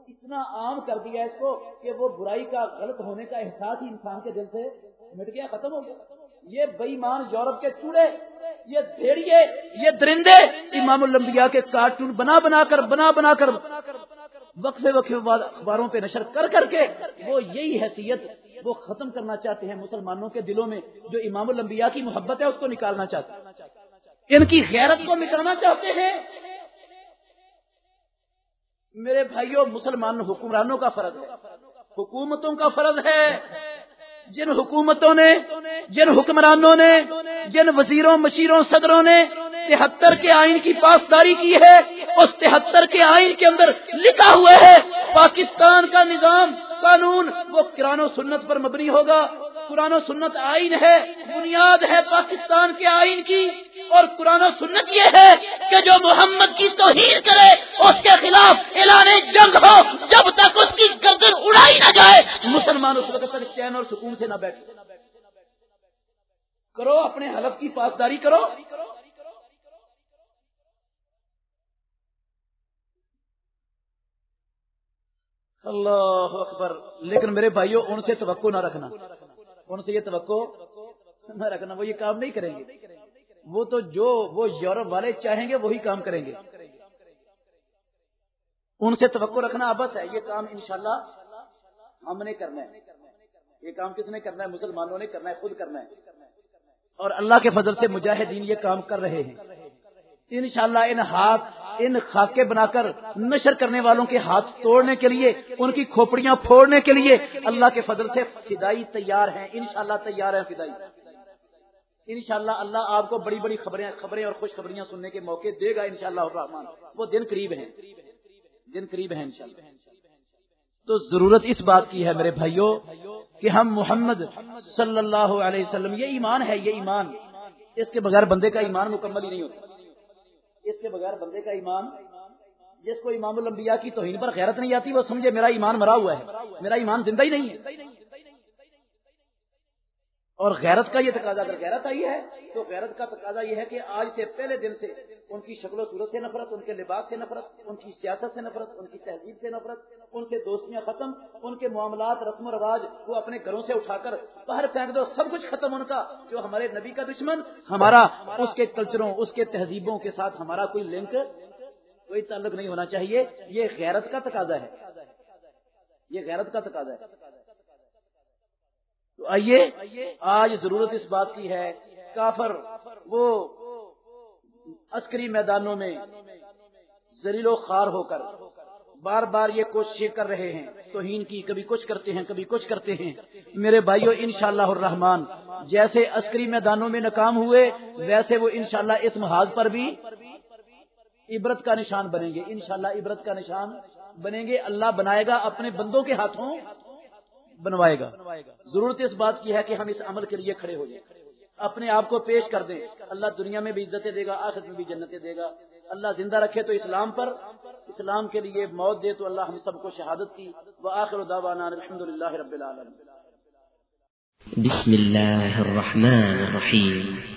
اتنا عام کر دیا اس کو کہ وہ برائی کا غلط ہونے کا احساس ہی انسان کے دل سے مٹ گیا، ختم ہو گیا۔ یہ بےمان یورپ کے چوڑے، یہ بھیڑیے، یہ درندے، امام الانبیاء کے کارٹون بنا بنا کر، بنا بنا کر وقفے وقفے بعد اخباروں پہ نشر کر کر کے وہ یہی حیثیت وہ ختم کرنا چاہتے ہیں مسلمانوں کے دلوں میں جو امام الانبیاء کی محبت ہے اس کو نکالنا چاہتے ہیں۔ ان کی غیرت کو مٹانا چاہتے ہیں۔ میرے بھائیوں مسلمان حکمرانوں کا فرض ہے۔ حکومتوں کا فرض ہے۔ جن حکومتوں نے، جن حکمرانوں نے، جن وزیروں، مشیروں، صدروں نے تہتر کے آئین کی پاسداری کی ہے، اس تہتر کے آئین کے اندر لکھا ہوا ہے، پاکستان کا نظام، قانون، وہ کران و سنت پر مبنی ہوگا۔ قرآن و سنت آئین ہے، بنیاد ہے پاکستان کے آئین کی۔ اور قرآن و سنت یہ ہے کہ جو محمد کی توہین کرے، اس کے خلاف اعلان جنگ ہو، جب تک اس کی گردن اڑائی نہ جائے۔ مسلمان اس وقت تک چین اور سکون سے نہ بیٹھے۔ کرو اپنے حلف کی پاسداری کرو۔ اللہ اکبر۔ لیکن میرے بھائیوں ان سے توقع نہ رکھنا۔ ان سے یہ توقع نہ رکھنا۔ وہ یہ کام نہیں کریں گے۔ وہ تو جو وہ یورپ والے چاہیں گے، وہی کام کریں گے۔ ان سے توقع رکھنا بس ہے۔ یہ کام انشاءاللہ ہم نے کرنا ہے۔ یہ کام کس نے کرنا ہے؟ مسلمانوں نے کرنا ہے، خود کرنا ہے۔ اور اللہ کے فضل سے مجاہدین یہ کام کر رہے ہیں۔ انشاءاللہ ان ہاتھ ان خاکے بنا کر نشر کرنے والوں کے ہاتھ توڑنے کے لیے، ان کی کھوپڑیاں پھوڑنے کے لیے اللہ کے فضل سے فدائی تیار ہیں، انشاءاللہ تیار ہیں فدائی۔ انشاءاللہ اللہ آپ کو بڑی بڑی خبریں خبریں اور خوشخبریاں سننے کے موقع دے گا انشاءاللہ الرحمن۔ وہ دن قریب ہیں۔ دن قریب ہیں انشاءاللہ۔ تو ضرورت اس بات کی ہے میرے بھائیوں کہ ہم محمد صلی اللہ علیہ وسلم، یہ ایمان ہے، یہ ایمان۔ اس کے بغیر بندے کا ایمان مکمل ہی نہیں ہوتا۔ اس کے بغیر بندے کا ایمان، جس کو امام الانبیاء کی توہین پر غیرت نہیں آتی، وہ سمجھے میرا ایمان مرا ہوا ہے، میرا ایمان زندہ ہی نہیں ہے۔ اور غیرت کا یہ تقاضا، اگر غیرت آئی ہے، تو غیرت کا تقاضا یہ ہے کہ آج سے پہلے دن سے ان کی شکل و صورت سے نفرت، ان کے لباس سے نفرت، ان کی سیاست سے نفرت، ان کی تہذیب سے نفرت، ان سے دوستیاں ختم، ان کے معاملات رسم و رواج وہ اپنے گھروں سے اٹھا کر باہر پھینک دو، سب کچھ ختم ان کا جو ہمارے نبی کا دشمن، ہمارا، اس کے کلچروں اس کے تہذیبوں کے ساتھ ہمارا کوئی لنک کوئی تعلق نہیں ہونا چاہیے، یہ غیرت کا تقاضا ہے۔ یہ غیرت کا تقاضا ہے۔ تو آئیے آج ضرورت اس بات کی ہے کافر وہ عسکری میدانوں میں زلیل و خار ہو کر بار بار یہ کوششیں کر رہے ہیں۔ توہین کی کبھی کچھ کرتے ہیں کبھی کچھ کرتے ہیں۔ میرے بھائیوں انشاءاللہ الرحمن جیسے عسکری میدانوں میں ناکام ہوئے ویسے وہ انشاءاللہ اس محاذ پر بھی عبرت کا نشان بنیں گے۔ انشاءاللہ عبرت کا نشان بنیں گے۔ اللہ بنائے گا اپنے بندوں کے ہاتھوں بنوائے گا۔ ضرورت اس بات کی ہے کہ ہم اس عمل کے لیے کھڑے ہو جائیں۔ اپنے آپ کو پیش کر دیں۔ اللہ دنیا میں بھی عزتیں دے گا آخر میں بھی جنتیں دے گا۔ اللہ زندہ رکھے تو اسلام پر، اسلام کے لیے موت دے تو اللہ ہم سب کو شہادت کی وہ آخر دعوانا الحمد للہ رب العالمین۔ بسم اللہ الرحمن الرحیم۔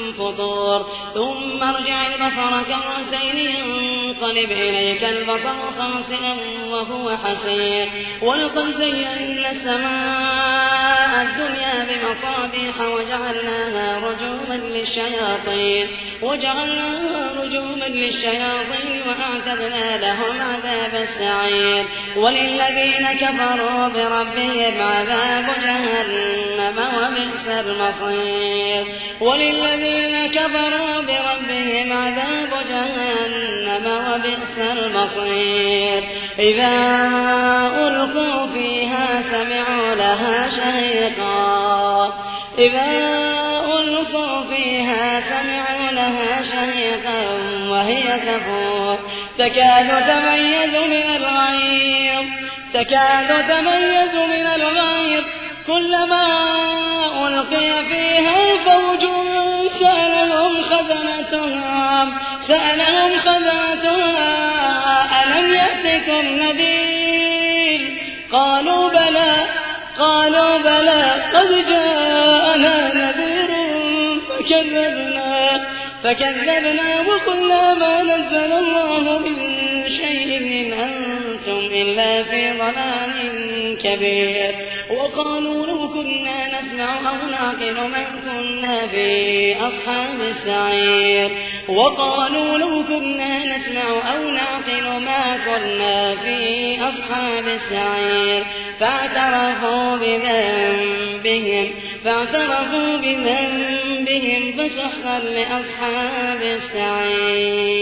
فطور ثم ارجع البصر كرتين ينقلب إليك البصر خاسئا وهو حسير. ولقد زينا السماء الدنيا بمصابيح وجعلناها رجوما للشياطين. وجعلناها رجوما للشياطين وأعتدنا لهم عذاب السعير. وللذين كفروا بربهم عذاب جهنم. جهنم وبئس المصير. وللذين كفروا بربهم عذاب جهنم وبئس المصير. إذا ألقوا فيها سمعوا لها شهيقا. إذا ألقوا فيها سمعوا لها شهيقا وهي تفور. تكاد تميز من الغيظ. تكاد تميز من الغيظ. كلما ألقي فيها فوج سألهم خزنتها سألهم خزنتها، ألم يأتكم نذير قالوا بلى قالوا بلى، قد جاءنا نذير فكذبنا فكذبنا وقلنا ما نزل الله من شيء من إن أنتم إلا في ضلال كبير. وقالوا لو كنا نسمع أو نعقل ما كنا في أصحاب السعير. وقالوا لو كنا نسمع أو نعقل ما كنا في أصحاب السعير. فاعترفوا بذنبهم فاعترفوا بذنبهم فسحقا لأصحاب السعير.